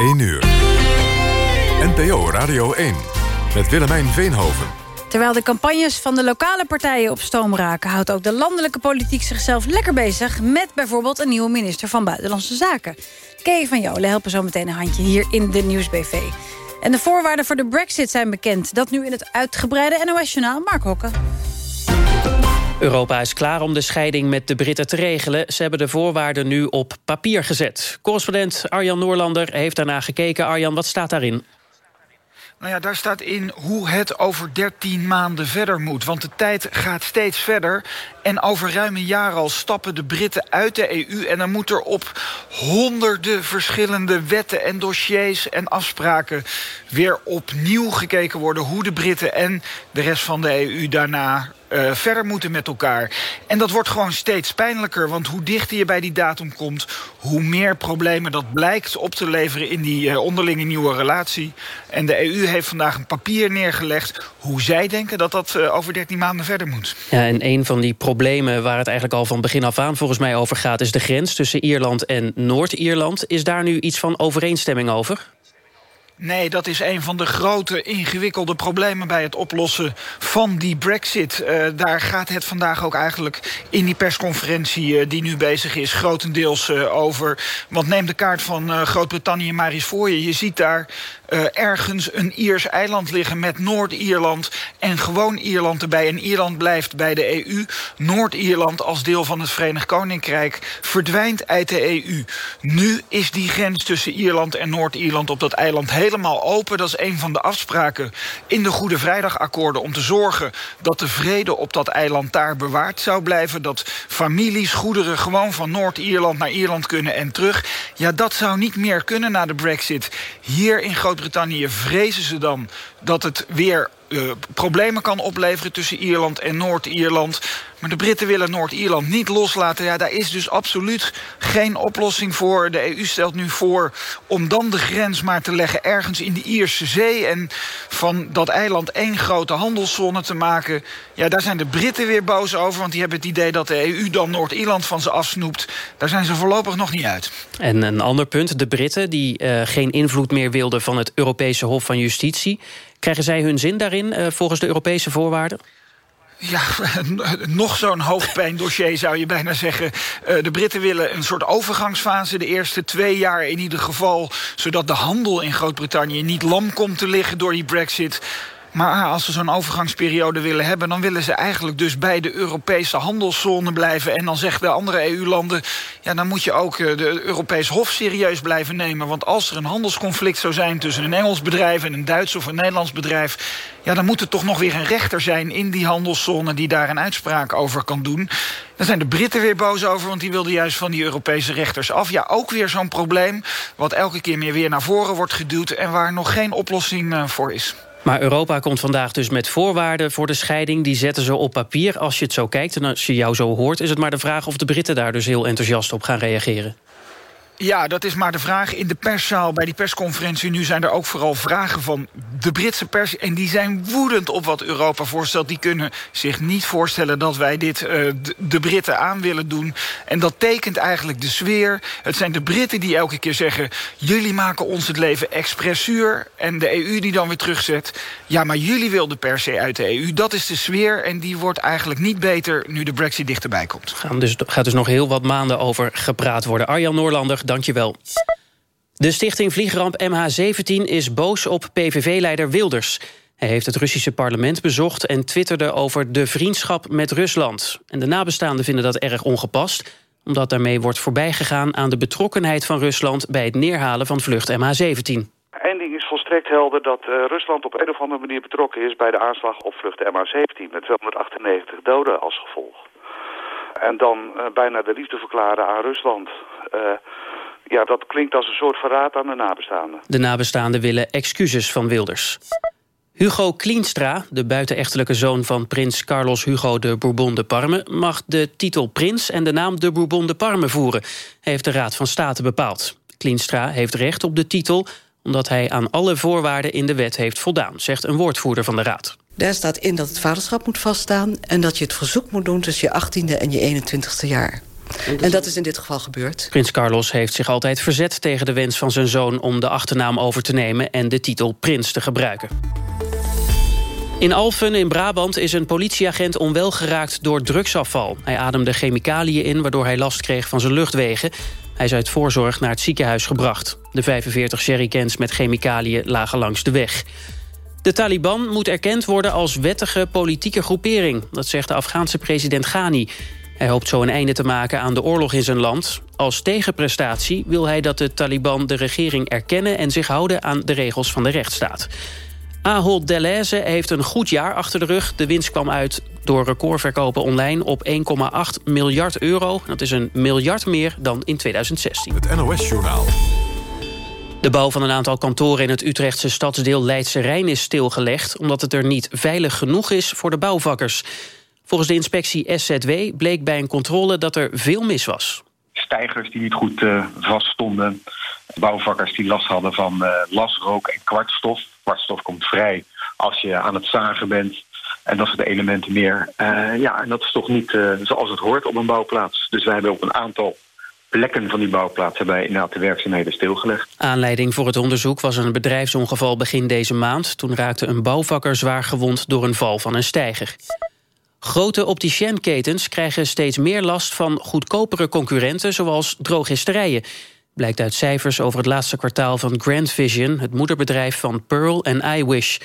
1 uur. NPO Radio 1 met Willemijn Veenhoven. Terwijl de campagnes van de lokale partijen op stoom raken... houdt ook de landelijke politiek zichzelf lekker bezig... met bijvoorbeeld een nieuwe minister van Buitenlandse Zaken. Kay van Jolen helpen zo meteen een handje hier in de Nieuwsbv. En de voorwaarden voor de brexit zijn bekend. Dat nu in het uitgebreide NOS-journaal Mark Hokken. Europa is klaar om de scheiding met de Britten te regelen. Ze hebben de voorwaarden nu op papier gezet. Correspondent Arjan Noorlander heeft daarna gekeken. Arjan, wat staat daarin? Nou ja, daar staat in hoe het over 13 maanden verder moet. Want de tijd gaat steeds verder. En over ruim een jaar al stappen de Britten uit de EU... en dan moet er op honderden verschillende wetten en dossiers en afspraken... weer opnieuw gekeken worden hoe de Britten en de rest van de EU daarna uh, verder moeten met elkaar. En dat wordt gewoon steeds pijnlijker. Want hoe dichter je bij die datum komt... hoe meer problemen dat blijkt op te leveren... in die uh, onderlinge nieuwe relatie. En de EU heeft vandaag een papier neergelegd... hoe zij denken dat dat uh, over 13 maanden verder moet. Ja, en een van die problemen waar het eigenlijk al van begin af aan... volgens mij over gaat, is de grens tussen Ierland en Noord-Ierland. Is daar nu iets van overeenstemming over? Nee, dat is een van de grote ingewikkelde problemen bij het oplossen van die brexit. Uh, daar gaat het vandaag ook eigenlijk in die persconferentie uh, die nu bezig is... grotendeels uh, over. Want neem de kaart van Groot-Brittannië maar eens voor je. Je ziet daar uh, ergens een Iers eiland liggen met Noord-Ierland... en gewoon Ierland erbij. En Ierland blijft bij de EU. Noord-Ierland als deel van het Verenigd Koninkrijk verdwijnt uit de EU. Nu is die grens tussen Ierland en Noord-Ierland op dat eiland helemaal open. Dat is een van de afspraken in de Goede Vrijdagakkoorden... om te zorgen dat de vrede op dat eiland daar bewaard zou blijven. Dat families, goederen gewoon van Noord-Ierland naar Ierland kunnen en terug. Ja, dat zou niet meer kunnen na de brexit. Hier in Groot Groot-Brittannië vrezen ze dan dat het weer uh, problemen kan opleveren tussen Ierland en Noord-Ierland. Maar de Britten willen Noord-Ierland niet loslaten. Ja, daar is dus absoluut geen oplossing voor. De EU stelt nu voor om dan de grens maar te leggen ergens in de Ierse Zee... en van dat eiland één grote handelszone te maken. Ja, daar zijn de Britten weer boos over, want die hebben het idee... dat de EU dan Noord-Ierland van ze afsnoept. Daar zijn ze voorlopig nog niet uit. En een ander punt, de Britten die uh, geen invloed meer wilden... van het Europese Hof van Justitie... Krijgen zij hun zin daarin, uh, volgens de Europese voorwaarden? Ja, nog zo'n hoofdpijndossier zou je bijna zeggen. Uh, de Britten willen een soort overgangsfase, de eerste twee jaar in ieder geval... zodat de handel in Groot-Brittannië niet lam komt te liggen door die brexit... Maar als ze zo'n overgangsperiode willen hebben... dan willen ze eigenlijk dus bij de Europese handelszone blijven. En dan zeggen de andere EU-landen... ja, dan moet je ook eh, de Europees Hof serieus blijven nemen. Want als er een handelsconflict zou zijn tussen een Engels bedrijf... en een Duits of een Nederlands bedrijf... ja, dan moet er toch nog weer een rechter zijn in die handelszone... die daar een uitspraak over kan doen. Dan zijn de Britten weer boos over, want die wilden juist van die Europese rechters af. Ja, ook weer zo'n probleem wat elke keer meer weer naar voren wordt geduwd... en waar nog geen oplossing uh, voor is. Maar Europa komt vandaag dus met voorwaarden voor de scheiding. Die zetten ze op papier. Als je het zo kijkt en als je jou zo hoort... is het maar de vraag of de Britten daar dus heel enthousiast op gaan reageren. Ja, dat is maar de vraag. In de perszaal, bij die persconferentie nu... zijn er ook vooral vragen van de Britse pers. En die zijn woedend op wat Europa voorstelt. Die kunnen zich niet voorstellen dat wij dit uh, de Britten aan willen doen. En dat tekent eigenlijk de sfeer. Het zijn de Britten die elke keer zeggen... jullie maken ons het leven expressuur. En de EU die dan weer terugzet... ja, maar jullie wilden per se uit de EU. Dat is de sfeer en die wordt eigenlijk niet beter... nu de brexit dichterbij komt. Gaan dus, gaat dus nog heel wat maanden over gepraat worden. Arjan Noorlander, dankjewel. De stichting Vliegramp MH17 is boos op PVV-leider Wilders. Hij heeft het Russische parlement bezocht en twitterde over de vriendschap met Rusland. En de nabestaanden vinden dat erg ongepast omdat daarmee wordt voorbijgegaan aan de betrokkenheid van Rusland... bij het neerhalen van vlucht MH17. Eén ding is volstrekt helder dat uh, Rusland op een of andere manier betrokken is... bij de aanslag op vlucht MH17 met 298 doden als gevolg. En dan uh, bijna de liefde verklaren aan Rusland... Uh, ja, dat klinkt als een soort verraad aan de nabestaanden. De nabestaanden willen excuses van Wilders. Hugo Klienstra, de buitenechtelijke zoon van prins Carlos Hugo de Bourbon de Parme... mag de titel prins en de naam de Bourbon de Parme voeren... heeft de Raad van State bepaald. Klienstra heeft recht op de titel omdat hij aan alle voorwaarden in de wet heeft voldaan... zegt een woordvoerder van de Raad. Daar staat in dat het vaderschap moet vaststaan... en dat je het verzoek moet doen tussen je 18e en je 21e jaar. En dat is in dit geval gebeurd. Prins Carlos heeft zich altijd verzet tegen de wens van zijn zoon... om de achternaam over te nemen en de titel prins te gebruiken. In Alphen in Brabant is een politieagent onwel geraakt door drugsafval. Hij ademde chemicaliën in, waardoor hij last kreeg van zijn luchtwegen. Hij is uit voorzorg naar het ziekenhuis gebracht. De 45 jerrycans met chemicaliën lagen langs de weg. De Taliban moet erkend worden als wettige politieke groepering. Dat zegt de Afghaanse president Ghani. Hij hoopt zo een einde te maken aan de oorlog in zijn land. Als tegenprestatie wil hij dat de Taliban de regering erkennen... en zich houden aan de regels van de rechtsstaat. Ahold Delhaize heeft een goed jaar achter de rug. De winst kwam uit door recordverkopen online op 1,8 miljard euro. Dat is een miljard meer dan in 2016. Het NOS-journaal. De bouw van een aantal kantoren in het Utrechtse stadsdeel Leidse Rijn is stilgelegd... omdat het er niet veilig genoeg is voor de bouwvakkers. Volgens de inspectie SZW bleek bij een controle dat er veel mis was. Stijgers die niet goed uh, vaststonden. Bouwvakkers die last hadden van uh, lasrook en kwartstof. Kwartstof komt vrij als je aan het zagen bent. En dat soort elementen meer. Uh, ja, en dat is toch niet zoals het hoort op een bouwplaats. Dus wij hebben op een aantal plekken van die bouwplaats hebben wij inderdaad de werkzaamheden stilgelegd. Aanleiding voor het onderzoek was een bedrijfsongeval begin deze maand. Toen raakte een bouwvakker zwaar gewond door een val van een steiger. Grote opticienketens krijgen steeds meer last van goedkopere concurrenten... zoals drogisterijen. Blijkt uit cijfers over het laatste kwartaal van Grand Vision... het moederbedrijf van Pearl en iWish.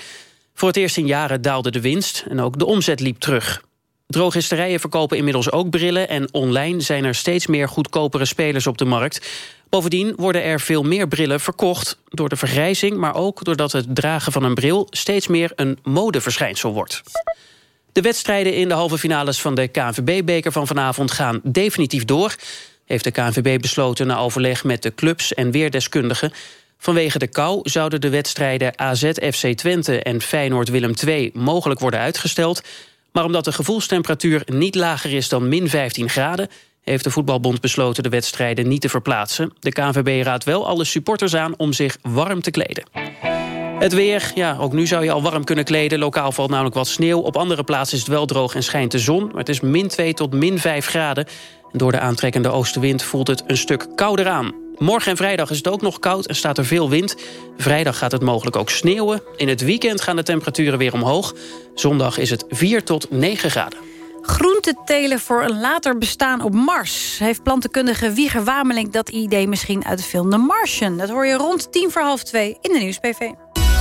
Voor het eerst in jaren daalde de winst en ook de omzet liep terug. Drogisterijen verkopen inmiddels ook brillen... en online zijn er steeds meer goedkopere spelers op de markt. Bovendien worden er veel meer brillen verkocht... door de vergrijzing, maar ook doordat het dragen van een bril... steeds meer een modeverschijnsel wordt. De wedstrijden in de halve finales van de KNVB-beker van vanavond gaan definitief door. Heeft de KNVB besloten na overleg met de clubs en weerdeskundigen. Vanwege de kou zouden de wedstrijden AZ-FC Twente en Feyenoord-Willem II mogelijk worden uitgesteld. Maar omdat de gevoelstemperatuur niet lager is dan min 15 graden... heeft de voetbalbond besloten de wedstrijden niet te verplaatsen. De KNVB raadt wel alle supporters aan om zich warm te kleden. Het weer, ja, ook nu zou je al warm kunnen kleden. Lokaal valt namelijk wat sneeuw. Op andere plaatsen is het wel droog en schijnt de zon. Maar het is min 2 tot min 5 graden. En door de aantrekkende oostenwind voelt het een stuk kouder aan. Morgen en vrijdag is het ook nog koud en staat er veel wind. Vrijdag gaat het mogelijk ook sneeuwen. In het weekend gaan de temperaturen weer omhoog. Zondag is het 4 tot 9 graden. Groente telen voor een later bestaan op Mars. Heeft plantenkundige Wieger Wameling dat idee misschien uit de film The Martian? Dat hoor je rond tien voor half twee in de Nieuws-PV.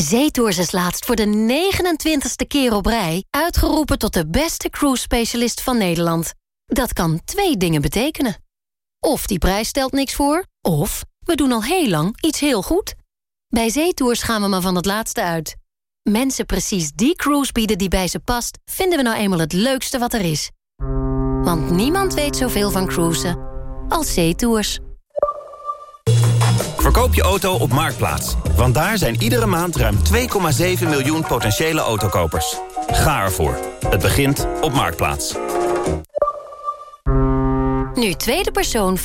Zeetours is laatst voor de 29ste keer op rij... uitgeroepen tot de beste cruise-specialist van Nederland. Dat kan twee dingen betekenen. Of die prijs stelt niks voor, of we doen al heel lang iets heel goed. Bij Zeetours gaan we maar van het laatste uit. Mensen precies die cruise bieden die bij ze past... vinden we nou eenmaal het leukste wat er is. Want niemand weet zoveel van cruisen als Zeetours. Verkoop je auto op Marktplaats. Want daar zijn iedere maand ruim 2,7 miljoen potentiële autokopers. Ga ervoor. Het begint op Marktplaats. Nu tweede persoon 50%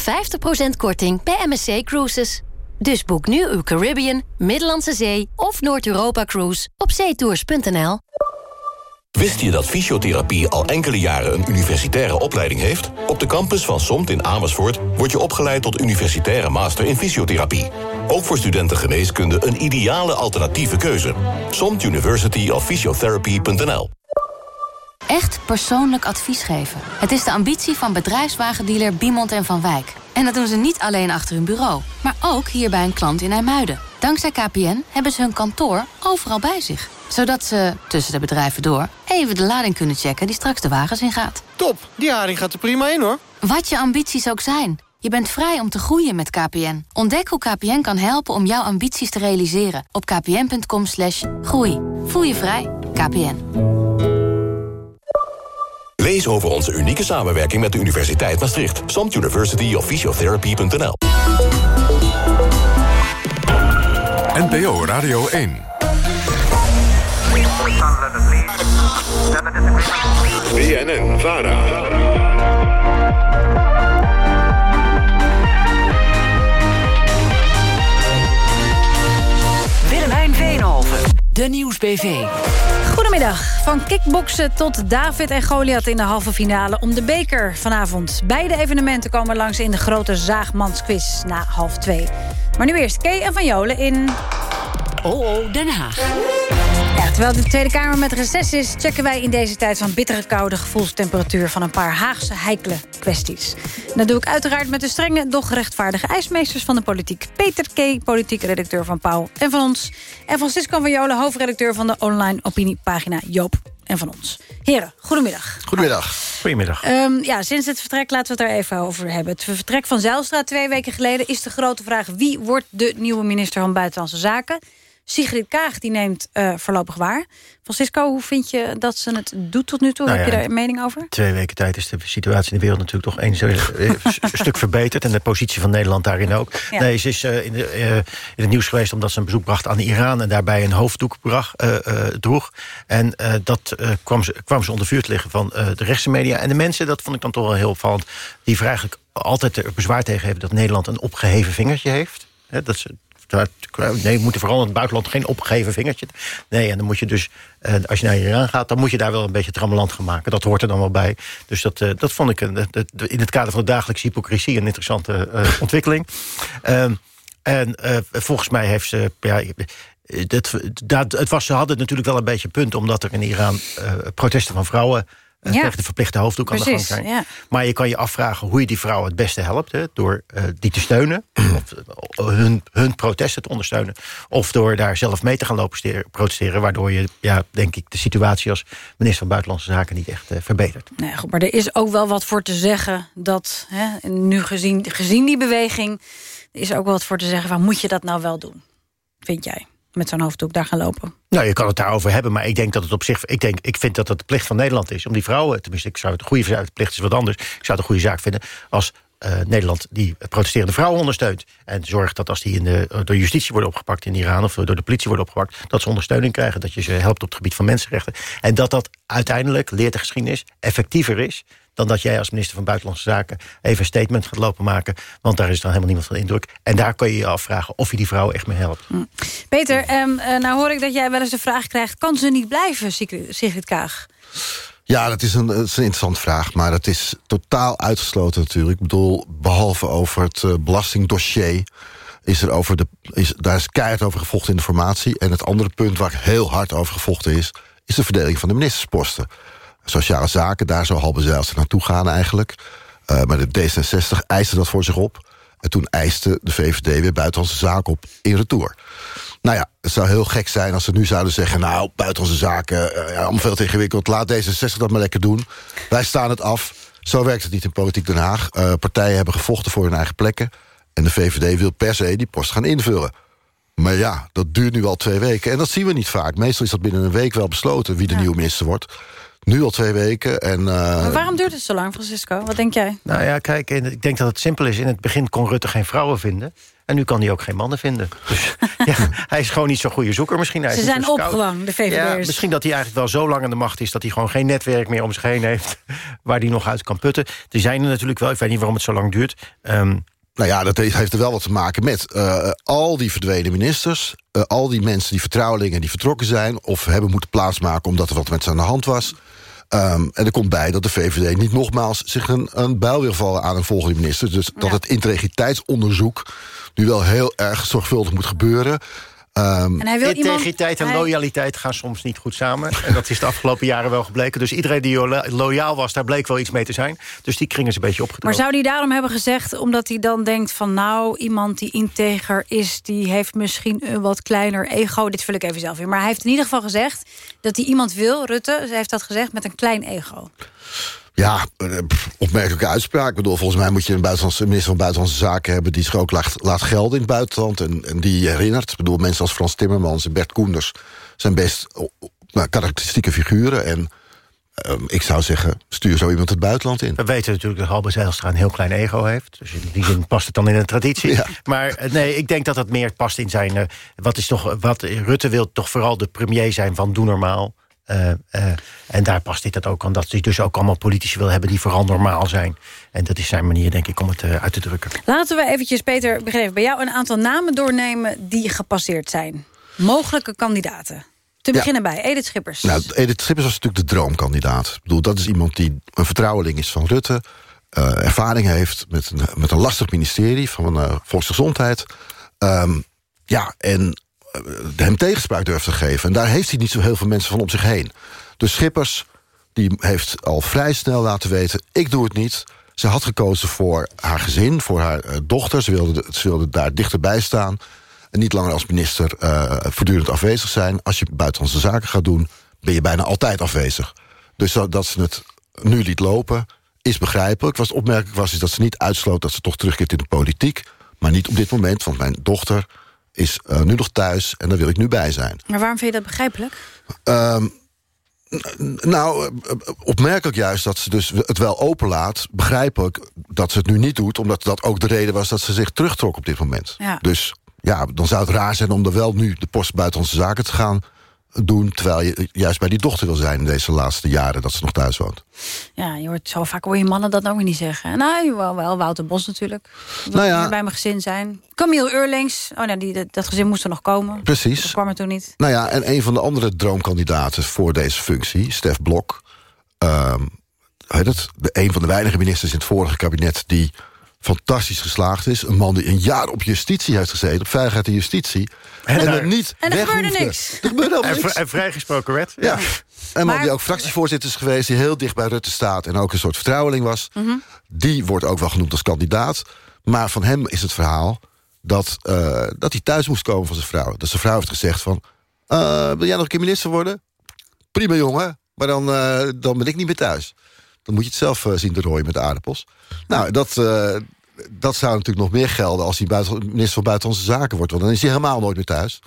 korting bij MSC Cruises. Dus boek nu uw Caribbean, Middellandse Zee of Noord-Europa Cruise op zeetours.nl. Wist je dat fysiotherapie al enkele jaren een universitaire opleiding heeft? Op de campus van SOMT in Amersfoort word je opgeleid tot universitaire master in fysiotherapie. Ook voor studenten geneeskunde een ideale alternatieve keuze. SOMT University of Physiotherapy.nl Echt persoonlijk advies geven. Het is de ambitie van bedrijfswagendealer Biemond en Van Wijk. En dat doen ze niet alleen achter hun bureau, maar ook hier bij een klant in IJmuiden. Dankzij KPN hebben ze hun kantoor overal bij zich. Zodat ze, tussen de bedrijven door, even de lading kunnen checken die straks de wagens ingaat. Top, die haring gaat er prima in hoor. Wat je ambities ook zijn. Je bent vrij om te groeien met KPN. Ontdek hoe KPN kan helpen om jouw ambities te realiseren. Op kpn.com slash groei. Voel je vrij. KPN. Lees over onze unieke samenwerking met de Universiteit Maastricht. Samt University of Physiotherapy.nl NPO Radio 1. BNN Vara. Willemijn Veenhoven, de Nieuwsbv. Goedemiddag. Van kickboksen tot David en Goliath in de halve finale om de beker vanavond. Beide evenementen komen langs in de grote Zaagmansquiz na half twee. Maar nu eerst Kay en Van Jolen in... Oh, oh, Den Haag. Ja, terwijl de Tweede Kamer met reces is... checken wij in deze tijd van bittere koude gevoelstemperatuur... van een paar Haagse heikele kwesties. En dat doe ik uiteraard met de strenge, doch gerechtvaardige ijsmeesters van de politiek. Peter K., politiek redacteur van Pauw en van ons. En Francisco van Jolen, hoofdredacteur van de online opiniepagina Joop en van ons. Heren, goedemiddag. Goedemiddag. Goedemiddag. Um, ja, sinds het vertrek laten we het er even over hebben. Het vertrek van Zijlstra twee weken geleden is de grote vraag... wie wordt de nieuwe minister van Buitenlandse Zaken? Sigrid Kaag die neemt uh, voorlopig waar. Francisco, hoe vind je dat ze het doet tot nu toe? Nou Heb ja, je daar een mening over? Twee weken tijd is de situatie in de wereld natuurlijk toch een stuk verbeterd. En de positie van Nederland daarin ook. Ja. Nee, ze is uh, in, de, uh, in, het nieuws geweest omdat ze een bezoek bracht aan Iran... en daarbij een hoofddoek bracht, droeg. En dat kwam, ze, kwam ze onder vuur te liggen van de rechtse media. En de mensen, dat vond ik dan toch wel heel opvallend... die eigenlijk altijd er bezwaar tegen hebben... dat Nederland een opgeheven vingertje heeft. He, dat ze Nee, we moeten vooral in het buitenland geen opgegeven vingertje. Nee, en dan moet je dus, uh, als je naar Iran gaat... dan moet je daar wel een beetje trammeland gaan maken. Dat hoort er dan wel bij. Dus dat, uh, dat vond ik in het kader van de dagelijkse hypocrisie... een interessante uh, ontwikkeling. Um, en volgens mij heeft ze... Ja, dat, dat, het was, ze hadden natuurlijk wel een beetje punt... omdat er in Iran protesten van vrouwen ja. tegen de verplichte hoofddoek aan de gang zijn. Ja. Maar je kan je afvragen hoe je die vrouwen het beste helpt. Hè, door uh, die te steunen, of uh, hun, hun protesten te ondersteunen... of door daar zelf mee te gaan lopen protesteren... waardoor je, ja, denk ik, de situatie als minister van Buitenlandse Zaken... niet echt uh, verbetert. Nee, goed, maar er is ook wel wat voor te zeggen... dat hè, nu gezien, gezien die beweging... is ook wel wat voor te zeggen van moet je dat nou wel doen? Vind jij? Met zo'n hoofddoek daar gaan lopen. Nou, je kan het daarover hebben, maar ik denk dat het op zich... Ik, denk, ik vind dat het de plicht van Nederland is om die vrouwen... tenminste, ik zou het goede de plicht is wat anders... ik zou het een goede zaak vinden als uh, Nederland die protesterende vrouwen ondersteunt. En zorgt dat als die in de, door justitie worden opgepakt in Iran... of door de politie worden opgepakt, dat ze ondersteuning krijgen. Dat je ze helpt op het gebied van mensenrechten. En dat dat uiteindelijk, leert de geschiedenis, effectiever is dan dat jij als minister van Buitenlandse Zaken... even een statement gaat lopen maken, want daar is dan helemaal niemand van indruk. En daar kun je je afvragen of je die vrouwen echt mee helpt. Mm. Peter, um, nou hoor ik dat jij wel eens de vraag krijgt... kan ze niet blijven, Sigrid Kaag? Ja, dat is, een, dat is een interessante vraag, maar dat is totaal uitgesloten natuurlijk. Ik bedoel, behalve over het uh, belastingdossier... Is er over de, is, daar is keihard over gevochten in de formatie. En het andere punt waar heel hard over gevochten is... is de verdeling van de ministersposten sociale zaken, daar zou Halbe Zijlstra naartoe gaan eigenlijk. Uh, maar de D66 eiste dat voor zich op. En toen eiste de VVD weer buitenlandse zaken op in retour. Nou ja, het zou heel gek zijn als ze nu zouden zeggen... nou, buitenlandse zaken, uh, ja, allemaal veel te ingewikkeld. Laat D66 dat maar lekker doen. Wij staan het af. Zo werkt het niet in Politiek Den Haag. Uh, partijen hebben gevochten voor hun eigen plekken. En de VVD wil per se die post gaan invullen. Maar ja, dat duurt nu al twee weken. En dat zien we niet vaak. Meestal is dat binnen een week wel besloten... wie de ja. nieuwe minister wordt. Nu al twee weken. En, uh... Maar waarom duurt het zo lang, Francisco? Wat denk jij? Nou ja, kijk, ik denk dat het simpel is. In het begin kon Rutte geen vrouwen vinden. En nu kan hij ook geen mannen vinden. Dus ja, hij is gewoon niet zo'n goede zoeker misschien. Hij Ze zijn opgelang, de VVD'ers. Ja, misschien dat hij eigenlijk wel zo lang aan de macht is... dat hij gewoon geen netwerk meer om zich heen heeft... waar hij nog uit kan putten. Er zijn er natuurlijk wel, ik weet niet waarom het zo lang duurt... Um, nou ja, dat heeft er wel wat te maken met uh, al die verdwenen ministers... Uh, al die mensen, die vertrouwelingen die vertrokken zijn... of hebben moeten plaatsmaken omdat er wat met ze aan de hand was... Um, en er komt bij dat de VVD niet nogmaals zich een, een buil wil vallen aan een volgende minister. Dus dat het integriteitsonderzoek nu wel heel erg zorgvuldig moet gebeuren. Um, en hij wil Integriteit iemand, en loyaliteit gaan soms niet goed samen. En dat is de afgelopen jaren wel gebleken. Dus iedereen die loyaal was, daar bleek wel iets mee te zijn. Dus die kring is een beetje opgedroogd. Maar zou hij daarom hebben gezegd, omdat hij dan denkt van... nou, iemand die integer is, die heeft misschien een wat kleiner ego. Dit vul ik even zelf in. Maar hij heeft in ieder geval gezegd dat hij iemand wil, Rutte... heeft dat gezegd, met een klein ego. Ja, opmerkelijke uitspraak. Ik bedoel, volgens mij moet je een buitenlandse, minister van Buitenlandse Zaken hebben... die zich ook laat, laat gelden in het buitenland en, en die herinnert. Ik bedoel, mensen als Frans Timmermans en Bert Koenders... zijn best nou, karakteristieke figuren. En ehm, ik zou zeggen, stuur zo iemand het buitenland in. We weten natuurlijk dat Halbe Zijlstra een heel klein ego heeft. Dus in die zin past het dan in een traditie. Maar eh, nee, ik denk dat het meer past in zijn... Uh, wat, is toch, wat Rutte wil toch vooral de premier zijn van Doe Normaal. Uh, uh, en daar past dit het ook aan. Dat hij dus ook allemaal politici wil hebben die vooral normaal zijn. En dat is zijn manier, denk ik, om het uh, uit te drukken. Laten we eventjes, Peter, begrepen bij jou een aantal namen doornemen... die gepasseerd zijn. Mogelijke kandidaten. Te Ja. beginnen bij Edith Schippers. Nou, Edith Schippers was natuurlijk de droomkandidaat. Ik bedoel, dat is iemand die een vertrouweling is van Rutte... eh, ervaring heeft met een, met een lastig ministerie van eh, Volksgezondheid. Ehm, ja, en eh, hem tegenspraak durft te geven. En daar heeft hij niet zo heel veel mensen van om zich heen. Dus Schippers die heeft al vrij snel laten weten... ik doe het niet. Ze had gekozen voor haar gezin, voor haar eh, dochter. Ze wilde, ze wilde daar dichterbij staan. En niet langer als minister eh, voortdurend afwezig zijn. Als je buitenlandse zaken gaat doen, ben je bijna altijd afwezig. Dus dat, dat ze het nu liet lopen, is begrijpelijk. Wat opmerkelijk was, is dat ze niet uitsloot... dat ze toch terugkeert in de politiek. Maar niet op dit moment, want mijn dochter is eh, nu nog thuis... en daar wil ik nu bij zijn. Maar waarom vind je dat begrijpelijk? Ehm, nou, eh, eh, opmerkelijk juist dat ze dus het wel openlaat. Begrijpelijk dat ze het nu niet doet... omdat dat ook de reden was dat ze zich terugtrok op dit moment. Ja. Dus ja, dan zou het raar zijn om er wel nu de post buitenlandse zaken te gaan doen... terwijl je juist bij die dochter wil zijn in deze laatste jaren... dat ze nog thuis woont. Ja, je hoort zo vaak hoor je mannen dat ook niet zeggen. Nou, wel, wel Wouter Bos natuurlijk. Wil Nou ja. bij mijn gezin zijn. Camille Eurlings. Oh nee, die, dat, dat gezin moest er nog komen. Precies. Dat kwam er toen niet. Nou ja, en een van de andere droomkandidaten voor deze functie, Stef Blok... heet het, de, een van de weinige ministers in het vorige kabinet... die fantastisch geslaagd is. Een man die een jaar op justitie heeft gezeten, op veiligheid en justitie... En, er niet En er weg gebeurde hoefde. niks. Er gebeurde En, niks. vri- en vrijgesproken werd. Ja. En man Maar- die ook fractievoorzitter is geweest... die heel dicht bij Rutte staat en ook een soort vertrouweling was... Mhm. die wordt ook wel genoemd als kandidaat. Maar van hem is het verhaal dat, eh, dat hij thuis moest komen van zijn vrouw. Dat zijn vrouw heeft gezegd van... eh, wil jij nog een keer minister worden? Prima jongen, maar dan, eh, dan ben ik niet meer thuis. Dan moet je het zelf zien te rooien met de aardappels. Nou, dat, eh, dat zou natuurlijk nog meer gelden... als hij buiten, minister van Buitenlandse Zaken wordt. Want dan is hij helemaal nooit meer thuis.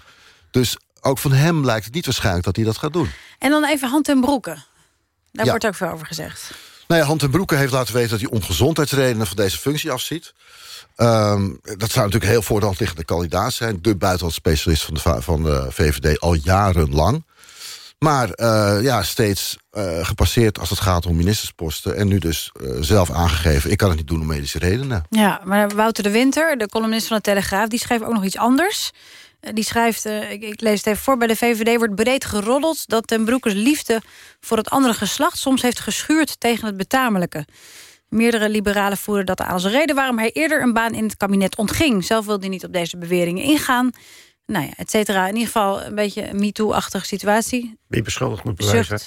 Dus ook van hem lijkt het niet waarschijnlijk dat hij dat gaat doen. En dan even hand en broeken. Daar Ja. wordt ook veel over gezegd. Nou ja, Hand en Broeke heeft laten weten dat hij om gezondheidsredenen van deze functie afziet. Ehm, dat zou natuurlijk heel voor de hand liggende kandidaat zijn. De buitenlandse specialist van de, va- van de VVD al jarenlang. Maar eh, ja, steeds eh, gepasseerd als het gaat om ministersposten. En nu dus eh, zelf aangegeven, ik kan het niet doen om medische redenen. Ja, maar Wouter de Winter, de columnist van de Telegraaf... die schreef ook nog iets anders. Die schrijft, ik, ik lees het even voor... bij de VVD wordt breed geroddeld... dat ten Broekers liefde voor het andere geslacht... soms heeft geschuurd tegen het betamelijke. Meerdere liberalen voeren dat aan als reden... waarom hij eerder een baan in het kabinet ontging. Zelf wilde hij niet op deze beweringen ingaan. Nou ja, et cetera. In ieder geval een beetje een MeToo-achtige situatie. Wie beschuldigd moet bewijzen.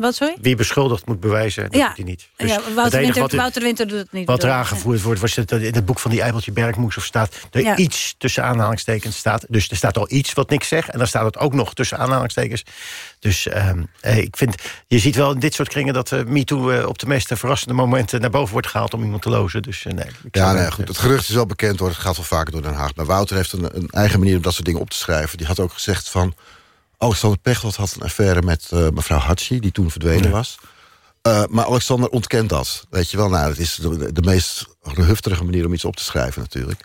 Wat, sorry? Wie beschuldigd moet bewijzen, dat Ja. doet hij niet. Dus ja, Wouter, Winter, wat- Wouter de Winter doet het niet. Wat er aangevoerd wordt, was dat in het boek van die Eibeltje Bergmoes of staat er Ja. iets tussen aanhalingstekens staat. Dus er staat al iets wat niks zegt. En dan staat het ook nog tussen aanhalingstekens. Dus ehm, eh, ik vind, je ziet wel in dit soort kringen dat eh MeToo eh, op de meest verrassende momenten naar boven wordt gehaald om iemand te lozen. Dus eh, nee. ik Ja, nee, goed. Het gerucht is wel bekend hoor. Het gaat wel vaker door Den Haag. Maar Wouter heeft een, een eigen manier om dat soort dingen op te schrijven. Die had ook gezegd van... Alexander Pechtold had een affaire met eh, mevrouw Hatschi... die toen verdwenen was. Eh, maar Alexander ontkent dat. Weet je wel, nou, het is de, de meest hufterige manier om iets op te schrijven natuurlijk.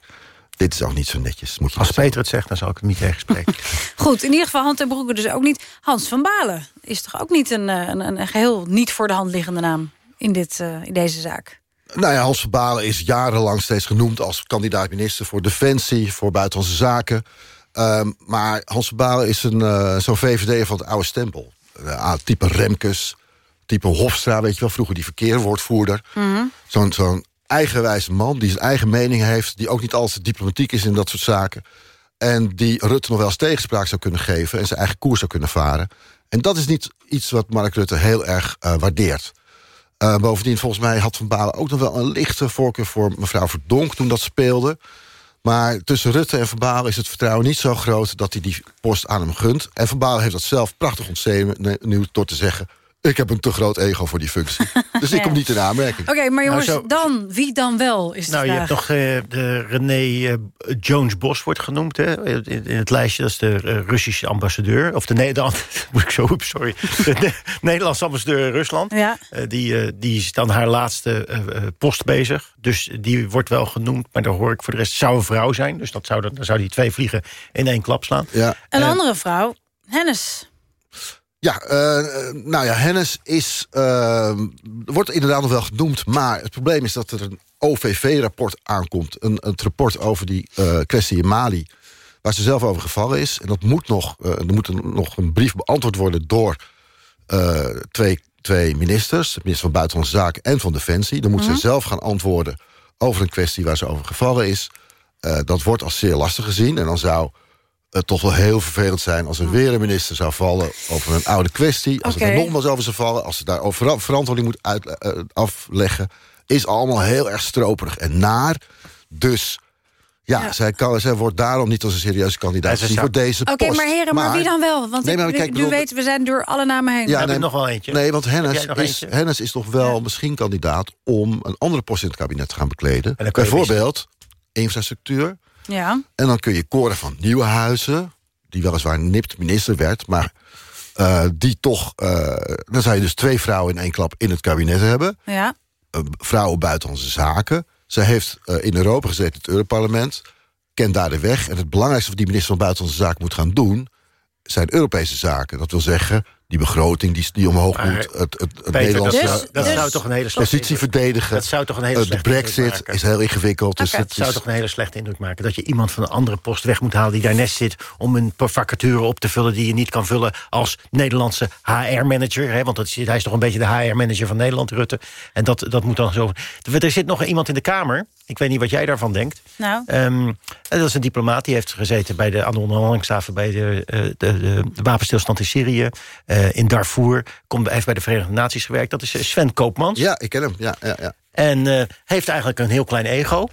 Dit is ook niet zo netjes. Moet je Als zeggen. Peter het zegt, dan zal ik het niet tegenspreken. Goed, in ieder geval hand en broeken dus ook niet. Hans van Balen is toch ook niet een, eh, een, een geheel niet voor de hand liggende naam in, dit, eh, in deze zaak. Nou ja, Hans van Balen is jarenlang steeds genoemd... als kandidaat-minister voor Defensie, voor Buitenlandse Zaken. Ehm, maar Hans van Balen is een, eh, zo'n VVD van het oude stempel. Eh, ah, type Remkes, type Hofstra, weet je wel... vroeger die verkeerwoordvoerder. Zo'n zo'n eigenwijze man die zijn eigen mening heeft... die ook niet altijd diplomatiek is in dat soort zaken. En die Rutte nog wel eens tegenspraak zou kunnen geven... en zijn eigen koers zou kunnen varen. En dat is niet iets wat Mark Rutte heel erg eh, waardeert. Uh, bovendien, volgens mij had Van Balen ook nog wel een lichte voorkeur voor mevrouw Verdonk toen dat speelde. Maar tussen Rutte en Balen is het vertrouwen niet zo groot dat hij die post aan hem gunt. En Balen heeft dat zelf prachtig ontzenuwd door te zeggen: Ik heb een te groot ego voor die functie. Dus ik kom niet in aanmerking. Oké, maar jongens, Nou, zo- dan, wie dan wel, is Nou, je hebt nog eh, de René eh, Jones-Bos wordt genoemd hè, in, in het lijstje. Dat is de eh, Russische ambassadeur. Of de, de moet ik zo, sorry. De Ne- Nederlandse ambassadeur in Rusland. Ja. Die, die is dan haar laatste post bezig. Dus die wordt wel genoemd. Maar daar hoor ik voor de rest zou een vrouw zijn. Dus dat zou, dan zou die twee vliegen in één klap slaan. Ja. Een andere vrouw, Hennis. Ja, eh, nou ja, Hennis is, eh, wordt inderdaad nog wel genoemd... maar het probleem is dat er een OVV-rapport aankomt. Een, een rapport over die eh, kwestie in Mali... waar ze zelf over gevallen is. En dat moet nog, er moet een- nog een brief beantwoord worden... door twee, twee ministers, de minister van Buitenlandse Zaken... en van Defensie. Dan moet Mhm. ze zelf gaan antwoorden over een kwestie waar ze over gevallen is. Dat wordt als zeer lastig gezien. En dan zou het toch wel heel vervelend zijn... als er weer een minister zou vallen over een oude kwestie. Als Oké. het er nogmaals over zou vallen. Als ze daar over vera- verantwoording moet uit, eh, afleggen. Is allemaal heel erg stroperig en naar. Dus ja, Ja. Zij, kan, zij wordt daarom niet als een serieuze kandidaat Ja, voor deze Oké, post. maar heren, maar, wie dan wel? Want Nee, maar kijk, u bedoel- weet, we zijn door alle namen heen. Ja, Heb nee, ik nog wel eentje? Nee, want Hennis is? Hennis is toch wel misschien kandidaat... om een andere post in het kabinet te gaan bekleden. Bijvoorbeeld infrastructuur. Ja. En dan kun je Cora van Nieuwenhuizen... die weliswaar nipt minister werd... maar eh, die toch... eh, dan zou je dus twee vrouwen in één klap in het kabinet hebben. Ja. Vrouwen buitenlandse zaken. Zij heeft eh, in Europa gezeten, in het Europarlement... kent daar de weg. En het belangrijkste wat die minister van Buitenlandse Zaken moet gaan doen... zijn Europese zaken. Dat wil zeggen, die begroting die, die omhoog Maar, moet... het, het, het Peter, Nederlandse dat, zou- dat eh, zou toch een hele slechte positie verdedigen. Dat zou toch een hele Eh, de slechte indruk brexit maken. is heel ingewikkeld. Dus het Het zou is- toch een hele slechte indruk maken... dat je iemand van een andere post weg moet halen die daarnast zit... om een paar vacature op te vullen die je niet kan vullen... als Nederlandse HR-manager. Want dat is, hij is toch een beetje de HR-manager van Nederland, Rutte. En dat, dat moet dan zo... Er zit nog iemand in de Kamer. Ik weet niet wat jij daarvan denkt. Nou, Ehm, dat is een diplomaat die heeft gezeten bij de, aan de onderhandelingstafel... bij de, eh, de, de, de wapenstilstand in Syrië, eh, in Darfur. Komt, heeft bij de Verenigde Naties gewerkt. Dat is eh, Sven Koopmans. Ja, ik ken hem. Ja, ja, ja. En eh, heeft eigenlijk een heel klein ego.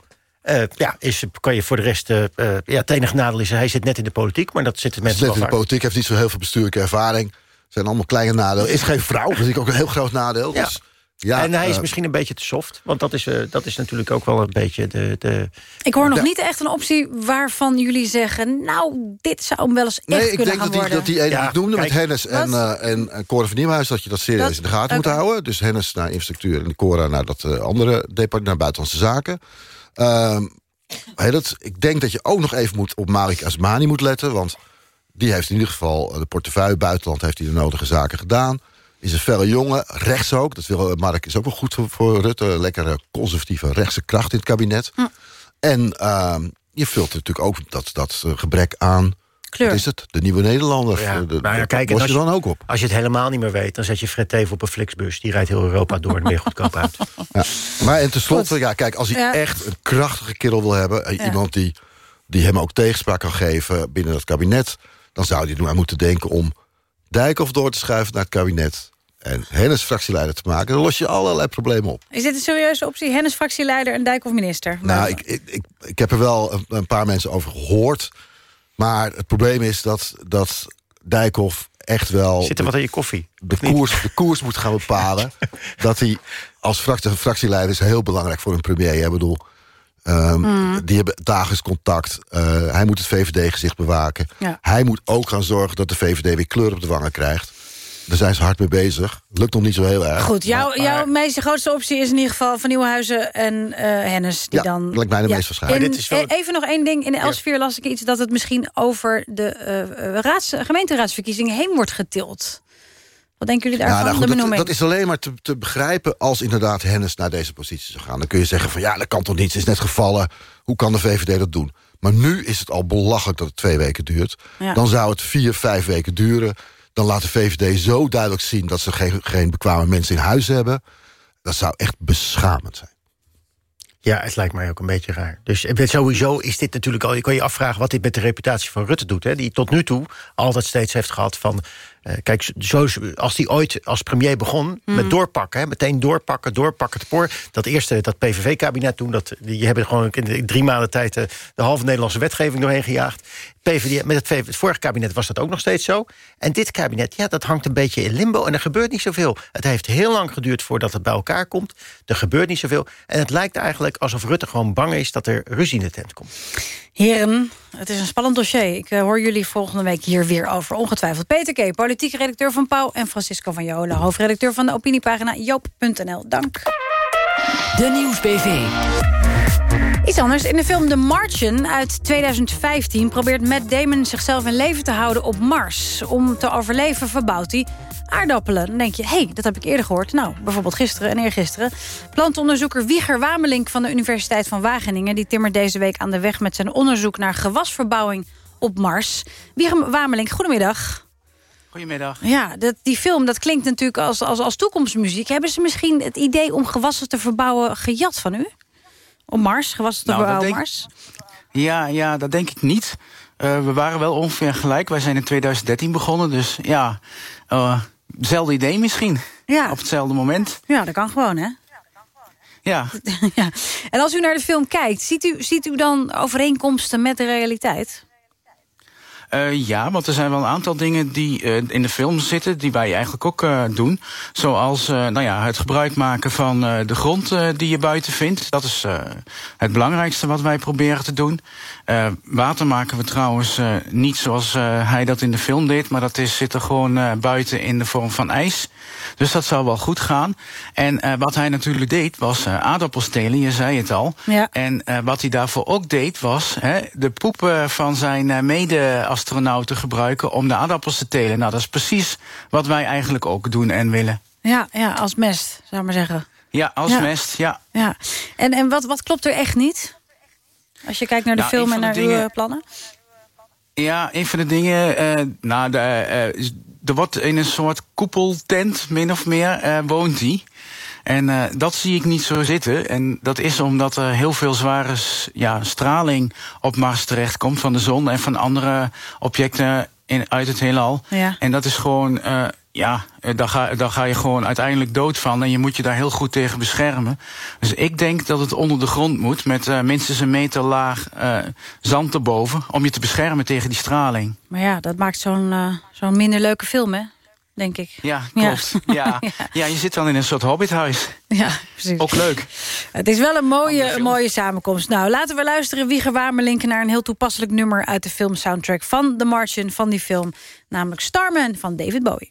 Ja, is, kan je voor de rest... eh, ja, het enige nadeel is, hij zit net in de politiek... maar dat zitten Hij mensen zit wel in de politiek, heeft niet zo heel veel bestuurlijke ervaring. zijn allemaal kleine nadelen. Is geen vrouw, dat is ook een heel groot nadeel. Ja. Dus, ja, en hij is eh, misschien een beetje te soft. Want dat is, eh, dat is natuurlijk ook wel een beetje de... de ik hoor nog Ja. niet echt een optie waarvan jullie zeggen... nou, dit zou hem wel eens echt Nee, ik kunnen denk dat die, dat die ene Ja, die ik noemde kijk, met Hennis en, eh en, en Cora van Nieuwhuis... dat je dat serieus Dat- in de gaten moet houden. Dus Hennis naar infrastructuur en Cora naar dat eh, andere departement... naar buitenlandse zaken. Ehm, hey, dat, ik denk dat je ook nog even moet op Malik Asmani moet letten... want die heeft in ieder geval de portefeuille buitenland... heeft hij de nodige zaken gedaan. Is een felle jongen, rechts ook. Dat wil, Mark is ook wel goed voor, voor Rutte. Lekkere conservatieve rechtse kracht in het kabinet. Hm. En ehm, je vult natuurlijk ook dat, dat eh, gebrek aan... Kleur. Wat is het? De nieuwe Nederlander. Ja, De, de, maar ja, kijk, als je je- dan ook op. Als je het helemaal niet meer weet... dan zet je Fred Teven op een Flixbus. Die rijdt heel Europa door en je goedkoop uit. Ja. Maar en tenslotte, ja, kijk, als hij Ja. echt een krachtige kerel wil hebben... eh, Ja. iemand die, die hem ook tegenspraak kan geven binnen het kabinet... dan zou hij er aan moeten denken om Dijkhoff door te schuiven naar het kabinet... en Hennis fractieleider te maken. Dan los je allerlei problemen op. Is dit een serieuze optie? Hennis fractieleider en Dijkhoff minister? Nou, ik, ik, ik, ik heb er wel een, een paar mensen over gehoord. Maar het probleem is dat, dat Dijkhoff echt wel... Zit er wat in je koffie? de koers, de koers moet gaan bepalen. dat hij als fractie, fractieleider is heel belangrijk voor een premier. Ik bedoel, ehm, Mm. die hebben dagelijks contact. Eh, hij moet het VVD-gezicht bewaken. Ja. Hij moet ook gaan zorgen dat de VVD weer kleur op de wangen krijgt. Daar zijn ze hard mee bezig. Lukt nog niet zo heel erg. Goed, jouw, Maar- jouw meest grootste optie is in ieder geval Van Nieuwenhuizen en eh Hennis. Die Ja, dan, lijkt mij de meest waarschijnlijk. In- Maar dit is wel- eh, Even nog één ding. In de las ik iets dat het misschien over de eh, eh, raads, gemeenteraadsverkiezingen heen wordt getild. Wat denken jullie daarvan, Ja, nou de goed, dat, is alleen maar te, te begrijpen als inderdaad Hennis naar deze positie zou gaan. Dan kun je zeggen van ja, dat kan toch niet, ze is net gevallen. Hoe kan de VVD dat doen? Maar nu is het al belachelijk dat het twee weken duurt. Ja. Dan zou het vier, vijf weken duren. Dan laat de VVD zo duidelijk zien dat ze geen, bekwame mensen in huis hebben. Dat zou echt beschamend zijn. Ja, het lijkt mij ook een beetje raar. Dus eh, sowieso is dit natuurlijk al... Je kan je afvragen wat dit met de reputatie van Rutte doet. Hè, die tot nu toe altijd steeds heeft gehad van... Uh, kijk, zo, als hij ooit als premier begon met doorpakken... Hè, meteen doorpakken, doorpakken, poor. Dat eerste, dat PVV-kabinet toen... Dat, die hebben gewoon in drie maanden tijd de, de halve Nederlandse wetgeving doorheen gejaagd. PVD, met het, het vorige kabinet was dat ook nog steeds zo. En dit kabinet, ja, dat hangt een beetje in limbo... en er gebeurt niet zoveel. Het heeft heel lang geduurd voordat het bij elkaar komt. Er gebeurt niet zoveel. En het lijkt eigenlijk alsof Rutte gewoon bang is... dat er ruzie in de tent komt. Heren, het is een spannend dossier. Ik eh, hoor jullie volgende week hier weer over. Ongetwijfeld. Peter K., politiek redacteur van Pauw... en Francisco van Jolen, hoofdredacteur van de opiniepagina joop.nl. Dank. De Nieuwsbv. Iets anders. In de film The Martian uit 2015 probeert Matt Damon zichzelf in leven te houden op Mars. Om te overleven verbouwt hij aardappelen. Dan denk je, hé, hey, dat heb ik eerder gehoord. Nou, bijvoorbeeld gisteren en eergisteren. Plantenonderzoeker Wieger Wamelink van de Universiteit van Wageningen... die timmert deze week aan de weg met zijn onderzoek naar gewasverbouwing op Mars. Wieger Wamelink, goedemiddag. Goedemiddag. Ja, dat, die film dat klinkt natuurlijk als, als, als toekomstmuziek. Hebben ze misschien het idee om gewassen te verbouwen gejat van u? Op Mars, gewassen te Nou, verbouwen op Mars? Ja, ja, dat denk ik niet. Eh, we waren wel ongeveer gelijk. Wij zijn in 2013 begonnen, dus ja, eh, hetzelfde idee misschien. Ja. Op hetzelfde moment. Ja, dat kan gewoon, hè? Ja. ja. En als u naar de film kijkt, ziet u, ziet u dan overeenkomsten met de realiteit? Eh, ja, want er zijn wel een aantal dingen die eh, in de film zitten... die wij eigenlijk ook eh, doen. Zoals nou ja, het gebruik maken van de grond die je buiten vindt. Dat is het belangrijkste wat wij proberen te doen. Eh, water maken we trouwens eh, niet zoals eh, hij dat in de film deed... maar dat is, zit er gewoon buiten in de vorm van ijs. Dus dat zal wel goed gaan. En wat hij natuurlijk deed, was aardappels telen, je zei het al. Ja. En wat hij daarvoor ook deed, was hè, de poepen van zijn mede-astronauten gebruiken om de aardappels te telen. Nou, dat is precies wat wij eigenlijk ook doen en willen. Ja, ja als mest, zou ik maar zeggen. Ja, als Ja. mest, ja. Ja. En, en wat, wat klopt er echt niet? Als je kijkt naar de Nou, film en naar de uw dingen- eh, plannen? Ja, een van de dingen. eh nou, de, eh, er wordt in een soort koepeltent, min of meer, woont hij. En dat zie ik niet zo zitten. En dat is omdat er heel veel zware ja, straling op Mars terechtkomt van de zon en van andere objecten in, uit het heelal. Ja. En dat is gewoon, ja, eh, daar ga, daar ga je gewoon uiteindelijk dood van. En je moet je daar heel goed tegen beschermen. Dus ik denk dat het onder de grond moet met eh, minstens een meter laag eh, zand erboven. Om je te beschermen tegen die straling. Maar ja, dat maakt zo'n zo'n minder leuke film, hè? Denk ik. Ja, klopt. Ja. Ja. je zit dan in een soort hobbithuis. Ja, precies. Ook leuk. Het is wel een mooie, een mooie samenkomst. Nou, laten we luisteren, Wieger Wamerlinken... naar een heel toepasselijk nummer uit de filmsoundtrack van The Martian, van die film. Namelijk Starman van David Bowie.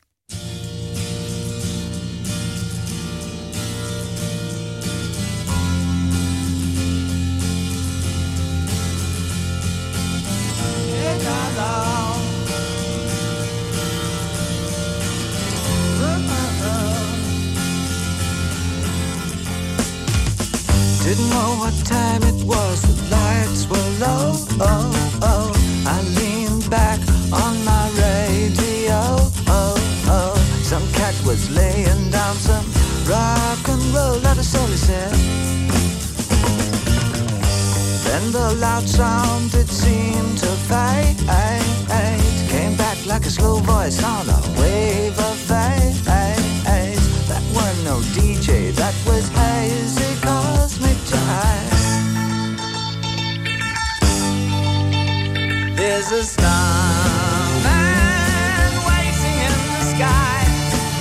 Didn't know what time it was, the lights were low. All he said. Then the loud sound, it seemed to fade. Came back like a slow voice on a wave of fade. That weren't no DJ, that was hazy cosmic jive. There's a starman waiting in the sky.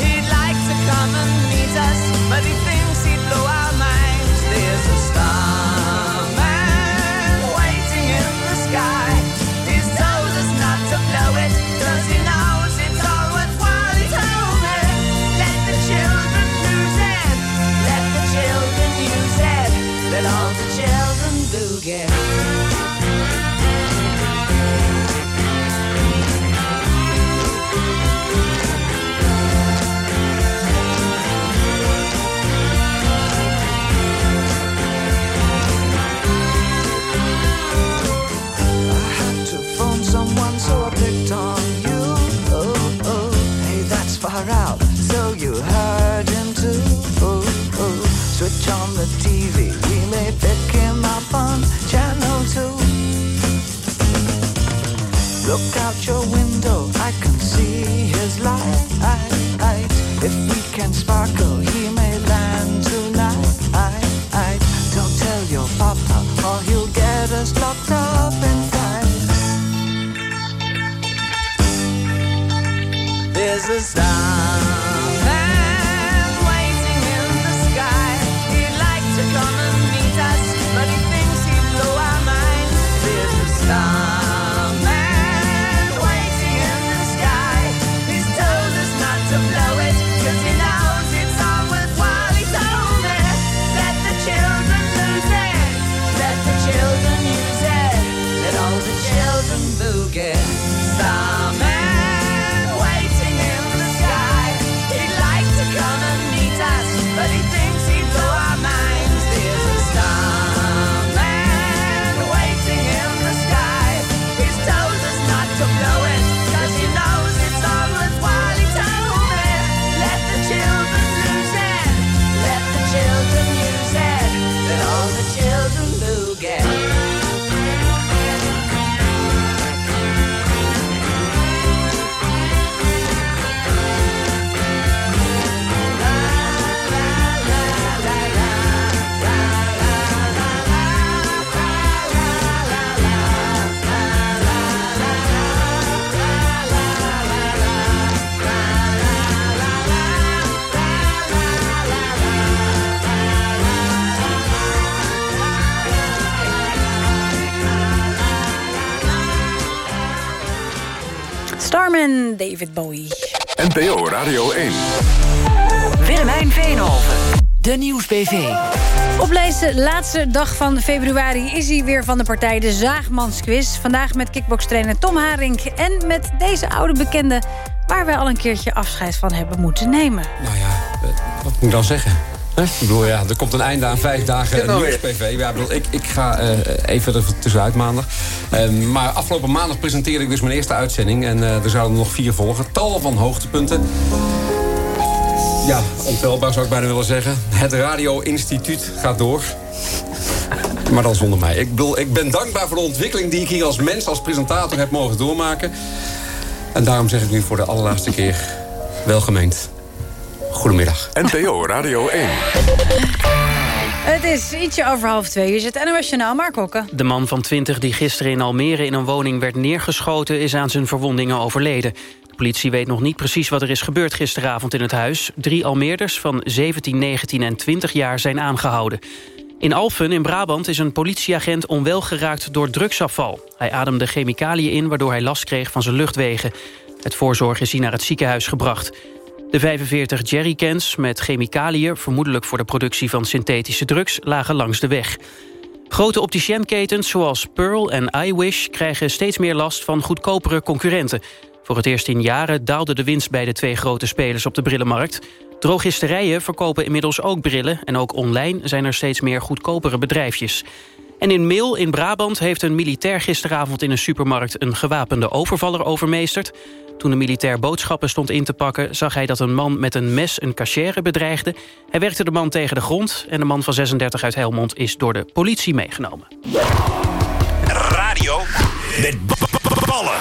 He'd like to come and meet us, but he decirlo a me David Bowie. NPO Radio 1. Willemijn Veenhoven. De Nieuwsbv. Op deze laatste dag van februari is hij weer van de partij de Zaagmansquiz. Vandaag met kickbokstrainer Tom Haring en met deze oude bekende... waar we al een keertje afscheid van hebben moeten nemen. Nou ja, eh, wat moet ik dan zeggen? Hè? Ik bedoel, ja, er komt een einde aan vijf dagen nou nieuws-PV. Ja, ik, bedoel, ik, ik ga eh, even er tussenuit maandag. Ehm, maar afgelopen maandag presenteerde ik dus mijn eerste uitzending. En eh, er zouden nog vier volgen. Tal van hoogtepunten. Ja, ontelbaar zou ik bijna willen zeggen. Het Radio Instituut gaat door. Maar dan zonder mij. Ik, bedoel, ik ben dankbaar voor de ontwikkeling die ik hier als mens, als presentator heb mogen doormaken. En daarom zeg ik nu voor de allerlaatste keer welgemeend. Goedemiddag. NPO Radio 1. Het is ietsje over half twee. Je zit NOS Journaal, Mark Hokke. De man van 20 die gisteren in Almere in een woning werd neergeschoten... is aan zijn verwondingen overleden. De politie weet nog niet precies wat er is gebeurd gisteravond in het huis. Drie Almeerders van 17, 19 en 20 jaar zijn aangehouden. In Alphen in Brabant is een politieagent onwel geraakt door drugsafval. Hij ademde chemicaliën in waardoor hij last kreeg van zijn luchtwegen. Het voorzorg is hij naar het ziekenhuis gebracht. De 45 jerrycans met chemicaliën, vermoedelijk voor de productie van synthetische drugs, lagen langs de weg. Grote opticienketens zoals Pearl en iWish krijgen steeds meer last van goedkopere concurrenten. Voor het eerst in jaren daalde de winst bij de twee grote spelers op de brillenmarkt. Drogisterijen verkopen inmiddels ook brillen... en ook online zijn er steeds meer goedkopere bedrijfjes. En in Meel in Brabant heeft een militair gisteravond in een supermarkt... een gewapende overvaller overmeesterd. Toen de militair boodschappen stond in te pakken... zag hij dat een man met een mes een cachère bedreigde. Hij werkte de man tegen de grond... en de man van 36 uit Helmond is door de politie meegenomen. Radio met ballen.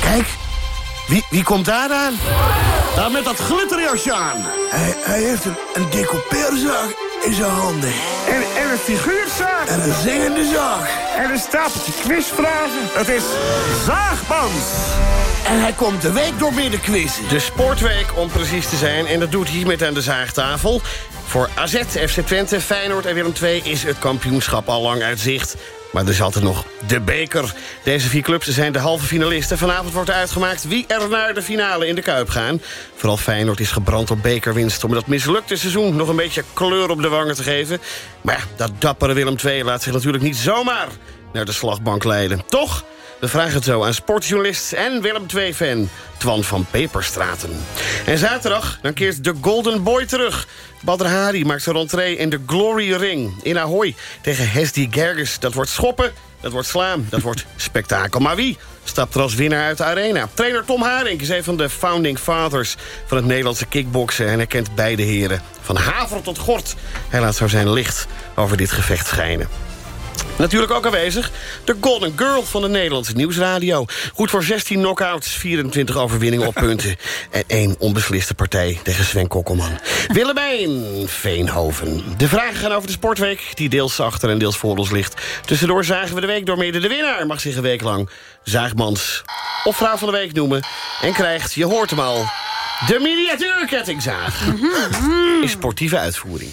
Kijk, wie, wie komt daar aan? Daar met dat glitterjasje aan. Hij, hij heeft een, een decoupeerzaag in zijn handen. En, en een figuurzaag. En een zingende zaag. En een stapeltje quizvragen. Het is Zaagmans. En hij komt de week door midden quizzen. De sportweek om precies te zijn. En dat doet hij met aan de zaagtafel. Voor AZ, FC Twente, Feyenoord en Willem II is het kampioenschap al lang uit zicht. Maar er is altijd nog de beker. Deze vier clubs zijn de halve finalisten. Vanavond wordt uitgemaakt wie er naar de finale in de Kuip gaan. Vooral Feyenoord is gebrand op bekerwinst... om dat mislukte seizoen nog een beetje kleur op de wangen te geven. Maar ja, dat dappere Willem II laat zich natuurlijk niet zomaar naar de slagbank leiden. Toch? We vragen het zo aan sportjournalist en Willem II-fan Twan van Peperstraten. En zaterdag dan keert de Golden Boy terug. Badr Hari maakt zijn rentree in de Glory Ring in Ahoy... tegen Hesdy Gerges. Dat wordt schoppen, dat wordt slaan, dat wordt spektakel. Maar wie stapt er als winnaar uit de arena? Trainer Tom Haring is een van de founding fathers... van het Nederlandse kickboksen en hij kent beide heren. Van haver tot gort. Hij laat zo zijn licht over dit gevecht schijnen. Natuurlijk ook aanwezig de Golden Girl van de Nederlandse Nieuwsradio. Goed voor 16 knockouts, 24 overwinningen op punten... en één onbesliste partij tegen Sven Kokkelman. Willemijn Veenhoven. De vragen gaan over de sportweek, die deels achter en deels voor ons ligt. Tussendoor zagen we de week door midden de winnaar... mag zich een week lang Zaagmans of vrouw van de week noemen... en krijgt, je hoort hem al, de miniatuurkettingzaag. In sportieve uitvoering.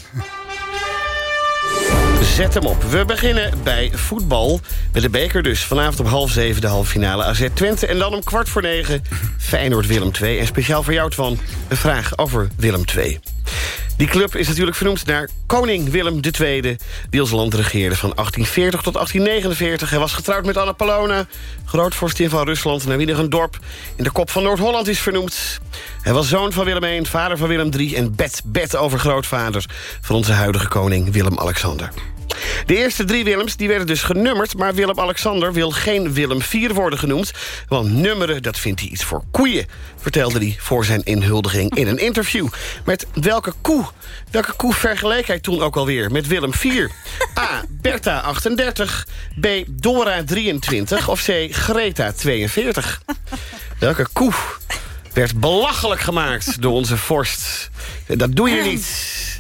Zet hem op. We beginnen bij voetbal. Met de beker dus. Vanavond om half zeven de halve finale AZ Twente. En dan om kwart voor negen Feyenoord Willem II. En speciaal voor jou, Twan, een vraag over Willem II. Die club is natuurlijk vernoemd naar koning Willem II... die ons land regeerde van 1840 tot 1849. Hij was getrouwd met Anna Palona, grootvorstin van Rusland... naar wie een dorp in de kop van Noord-Holland is vernoemd. Hij was zoon van Willem I, vader van Willem III... en bed, bed over van onze huidige koning Willem-Alexander. De eerste drie Willems die werden dus genummerd... maar Willem-Alexander wil geen Willem IV worden genoemd... want nummeren, dat vindt hij iets voor koeien... vertelde hij voor zijn inhuldiging in een interview. Met welke koe? Welke koe vergeleek hij toen ook alweer met Willem IV? A. Bertha 38, B. Dora 23 of C. Greta 42? Welke koe werd belachelijk gemaakt door onze vorst? Dat doe je niet...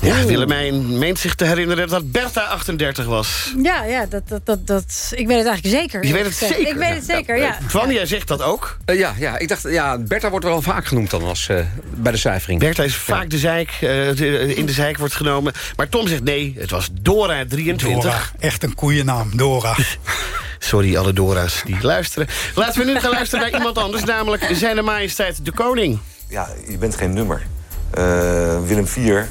Ja, Willemijn meent zich te herinneren dat Bertha 38 was. Ja, ja dat, dat, dat, dat, ik weet het eigenlijk zeker. Je weet het zeker? Ik weet het zeker, ja. Jij zegt dat ook? Eh, ja, ja, ik dacht, ja, Bertha wordt wel vaak genoemd dan als, eh, bij de cijfering. Bertha is vaak de zeik, eh, in de zeik wordt genomen. Maar Tom zegt nee, het was Dora 23. Dora, echt een koeiennaam, Dora. Sorry, alle Dora's die luisteren. Laten we nu gaan luisteren naar iemand anders, namelijk zijn majesteit de koning. Ja, je bent geen nummer. Uh, Willem IV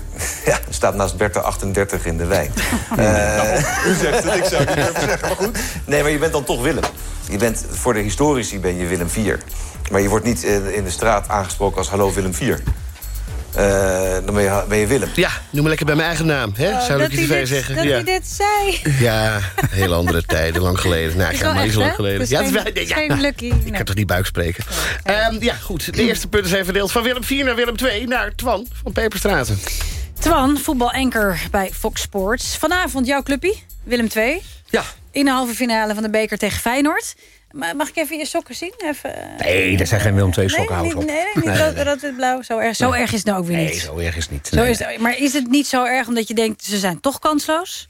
ja, staat naast Bertha 38 in de wijk. Uh, U zegt het, ik zou het niet durven zeggen, maar goed. Nee, maar je bent dan toch Willem. Je bent, voor de historici ben je Willem IV. Maar je wordt niet in de straat aangesproken als hallo Willem IV. Uh, dan ben je, ben je, Willem. Ja, noem me lekker bij mijn eigen naam. Hè? Oh, Zou dat ik TV zeggen? Dat ja. hij dit zei. Ja, heel andere tijden, lang geleden. Nou, ik ga maar niet zo lang geleden. Ja, het is geen, ja, geen lucky. Ik heb toch niet buik spreken. Um, ja, goed. De eerste punten zijn verdeeld van Willem IV naar Willem II... naar Twan van Peperstraten. Twan, voetbalanker bij Fox Sports. Vanavond jouw clubpie, Willem II. Ja. In de halve finale van de beker tegen Feyenoord. Mag ik even je sokken zien? Even, nee, dat zijn geen Willem II sokken. Nee, niet, nee, nee, niet rood, blauw. Zo erg, zo erg is het nou ook weer niet. Nee, zo erg is het niet. Zo is het, maar is het niet zo erg omdat je denkt... ze zijn toch kansloos?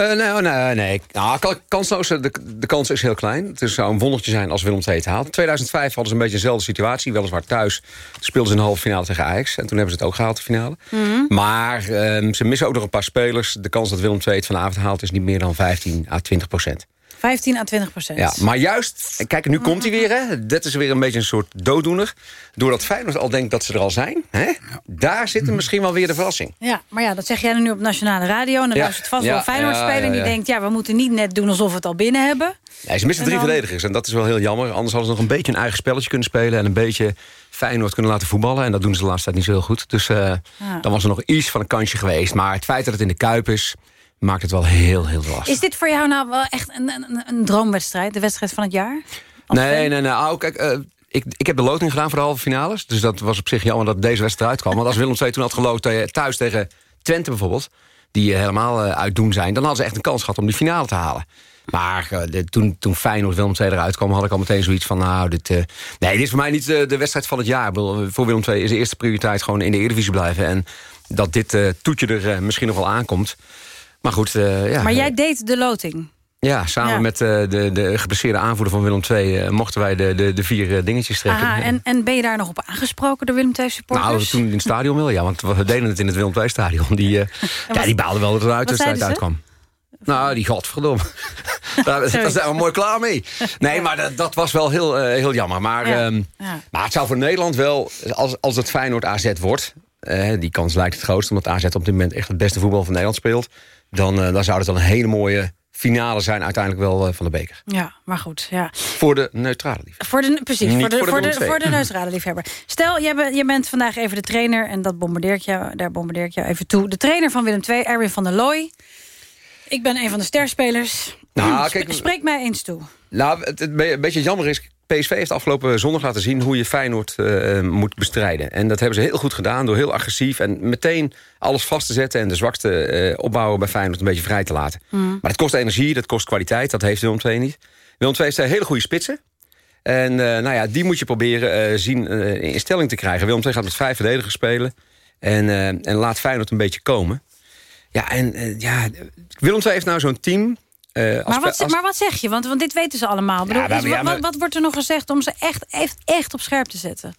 Uh, nee, nee, nee. Nou, kansloos, de, de kans is heel klein. Het zou een wondertje zijn als Willem II het haalt. In 2005 hadden ze een beetje dezelfde situatie. Weliswaar thuis speelden ze een halve finale tegen Ajax. En toen hebben ze het ook gehaald, de finale. Mhm. Mm -hmm. Maar uh, ze missen ook nog een paar spelers. De kans dat Willem II het vanavond haalt is niet meer dan 15 à 20 procent. 15 à 20 procent. Ja, maar juist, kijk, nu komt hij weer. Hè. Dat is weer een beetje een soort dooddoener. Doordat Feyenoord al denkt dat ze er al zijn. Hè, daar zit er misschien wel weer de verrassing. Ja, maar ja, dat zeg jij nu op nationale radio. En dan Ja. luistert vast Ja, wel Feyenoord spelen. En die denkt, ja, we moeten niet net doen alsof we het al binnen hebben. Nee, ze missen En drie dan- verdedigers. En dat is wel heel jammer. Anders hadden ze nog een beetje een eigen spelletje kunnen spelen. En een beetje Feyenoord kunnen laten voetballen. En dat doen ze de laatste tijd niet zo heel goed. Dus eh, dan was er nog iets van een kansje geweest. Maar het feit dat het in de Kuip is, maakt het wel heel, heel lastig. Is dit voor jou nou wel echt een, een, een droomwedstrijd? De wedstrijd van het jaar? Nee, nee, nee. Oh, kijk, eh, ik, ik heb de loting gedaan voor de halve finales. Dus dat was op zich jammer dat deze wedstrijd uitkwam. Want als Willem II toen had geloot eh, thuis tegen Twente bijvoorbeeld... die eh, helemaal uitdoen zijn... dan hadden ze echt een kans gehad om die finale te halen. Maar de- toen, toen Feyenoord Willem II eruit kwam... had ik al meteen zoiets van, nou, dit... nee, dit is voor mij niet de wedstrijd van het jaar. Bedoel, voor Willem II is de eerste prioriteit gewoon in de Eredivisie blijven. En dat dit toetje er misschien nog wel aankomt. Maar goed, eh, ja. Maar jij deed de loting. Ja, samen Ja. met eh, de, de geblesseerde aanvoerder van Willem II... eh, mochten wij de, de, de vier dingetjes trekken. Aha, en, en ben je daar nog op aangesproken door Willem II supporters? Nou, toen in het stadion wel, ja. Want we deden het in het Willem II stadion. Die, ja, die baalden wel dat het uit de wat wedstrijd zeiden ze? uitkwam. Nou, die godverdomme. Daar daar zijn we mooi klaar mee. Nee, maar dat, dat was wel heel, heel jammer. Maar, Ja. ehm, maar het zou voor Nederland wel, als, als het Feyenoord AZ wordt... die kans lijkt het grootst, omdat AZ op dit moment echt het beste voetbal van Nederland speelt... dan, eh, dan zou het wel een hele mooie finale zijn uiteindelijk wel eh, van de beker. Ja, maar goed, ja. Voor de neutrale liefde. Voor de, precies, Niet voor de, voor de voor de, voor neutrale liefhebber. Stel, jij, bent- jij bent vandaag even de trainer... en dat bombardeer ik jou, daar bombardeer ik jou even toe. De trainer van Willem II, Erwin van der Looy. Ik ben een van de sterspelers. Nou, kijk- Spreek mij eens toe. Nou, het, het een beetje jammer is... PSV heeft afgelopen zondag laten zien hoe je Feyenoord uh, moet bestrijden. En dat hebben ze heel goed gedaan door heel agressief... en meteen alles vast te zetten... en de zwakste uh, opbouwer bij Feyenoord een beetje vrij te laten. Mm. Maar het kost energie, dat kost kwaliteit, dat heeft Willem II niet. Willem II heeft hele goede spitsen. En uh, nou ja, die moet je proberen zien in stelling te krijgen. Willem II gaat met vijf verdedigers spelen. En, en laat Feyenoord een beetje komen. Ja, en ja, Willem II heeft nou zo'n team... Uh, maar, wat, als... maar, wat, zeg je? Want, want dit weten ze allemaal. Ja, bedoel, ja, maar... wat, wat, wordt er nog gezegd om ze echt, echt, echt op scherp te zetten?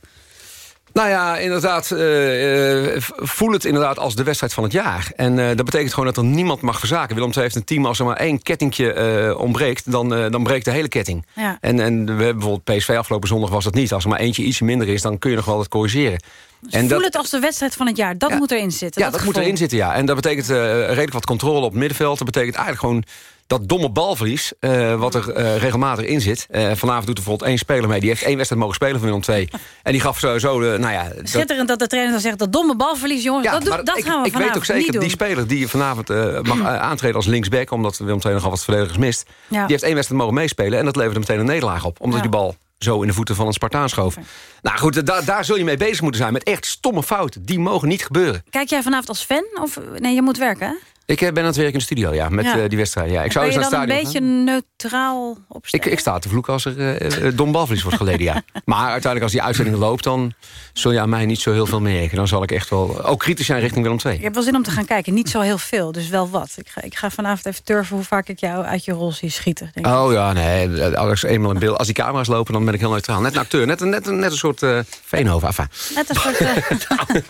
Nou ja, inderdaad, uh, voel het inderdaad als de wedstrijd van het jaar. En uh, dat betekent gewoon dat er niemand mag verzaken. Willem II heeft een team, als er maar één kettingje ontbreekt... Dan, dan breekt de hele ketting. Ja. En, en we hebben bijvoorbeeld PSV afgelopen zondag was dat niet. Als er maar eentje ietsje minder is, dan kun je nog wel wat corrigeren. Dus en voel dat, het als de wedstrijd van het jaar. Dat moet erin zitten. Ja, dat, dat moet erin zitten, ja. En dat betekent redelijk wat controle op het middenveld. Dat betekent eigenlijk gewoon dat domme balverlies, uh, wat er uh, regelmatig in zit. Uh, vanavond doet er bijvoorbeeld één speler mee. Die heeft één wedstrijd mogen spelen van Willem 2. En die gaf sowieso... De, nou ja, Schitterend dat de trainer dan zegt... dat domme balverlies, jongens, ja, dat, dat ik, gaan we Ik weet ook zeker, die speler die vanavond mag aantreden als linksback... omdat Willem 2 nogal wat verdedigers mist... Ja. die heeft één wedstrijd mogen meespelen... en dat leverde meteen een nederlaag op. Omdat ja. die bal zo in de voeten van een Spartaan schoof. Nou goed, da daar zul je mee bezig moeten zijn. Met echt stomme fouten. Die mogen niet gebeuren. Kijk jij vanavond als fan? Of, nee, je moet werken, hè? Ik eh, ben aan het werk in de studio, ja, met ja. Uh, die wedstrijd. Ja. Ik zou ben je eens dan een beetje neutraal opstellen? Ik, ik sta te vloeken als er uh, dom balverlies wordt geleden, ja. Maar uiteindelijk als die uitzending loopt... dan zul je aan mij niet zo heel veel merken. Dan zal ik echt wel ook kritisch zijn richting Willem II. Ik heb wel zin om te gaan kijken. Niet zo heel veel, dus wel wat. Ik ga, ik ga vanavond even turven hoe vaak ik jou uit je rol zie schieten. Denk oh ja, nee. Als, eenmaal in beeld, als die camera's lopen, dan ben ik heel neutraal. Net een acteur, net, net, net een soort uh, Veenhoven. Enfin. Net een soort... Uh,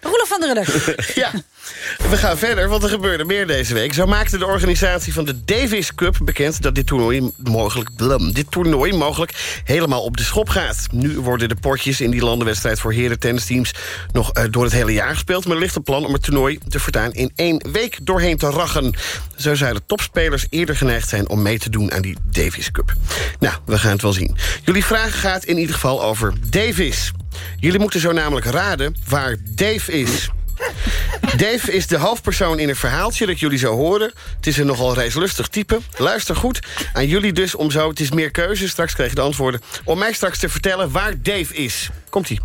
Roelof van der Rudder. ja. We gaan verder, want er gebeurde meer deze week. Zo maakte de organisatie van de Davis Cup bekend... dat dit toernooi mogelijk, dit toernooi mogelijk helemaal op de schop gaat. Nu worden de potjes in die landenwedstrijd voor heren tennisteams... nog uh, door het hele jaar gespeeld. Maar er ligt een plan om het toernooi te voortaan in één week doorheen te rachen. Zo zouden topspelers eerder geneigd zijn om mee te doen aan die Davis Cup. Nou, we gaan het wel zien. Jullie vraag gaat in ieder geval over Davis. Jullie moeten zo namelijk raden waar Dave is... Dave is de hoofdpersoon in een verhaaltje dat jullie zo horen. Het is een nogal reislustig type. Luister goed. Aan jullie dus om zo, het is meer keuze, straks krijg je de antwoorden... om mij straks te vertellen waar Dave is. Komt-ie.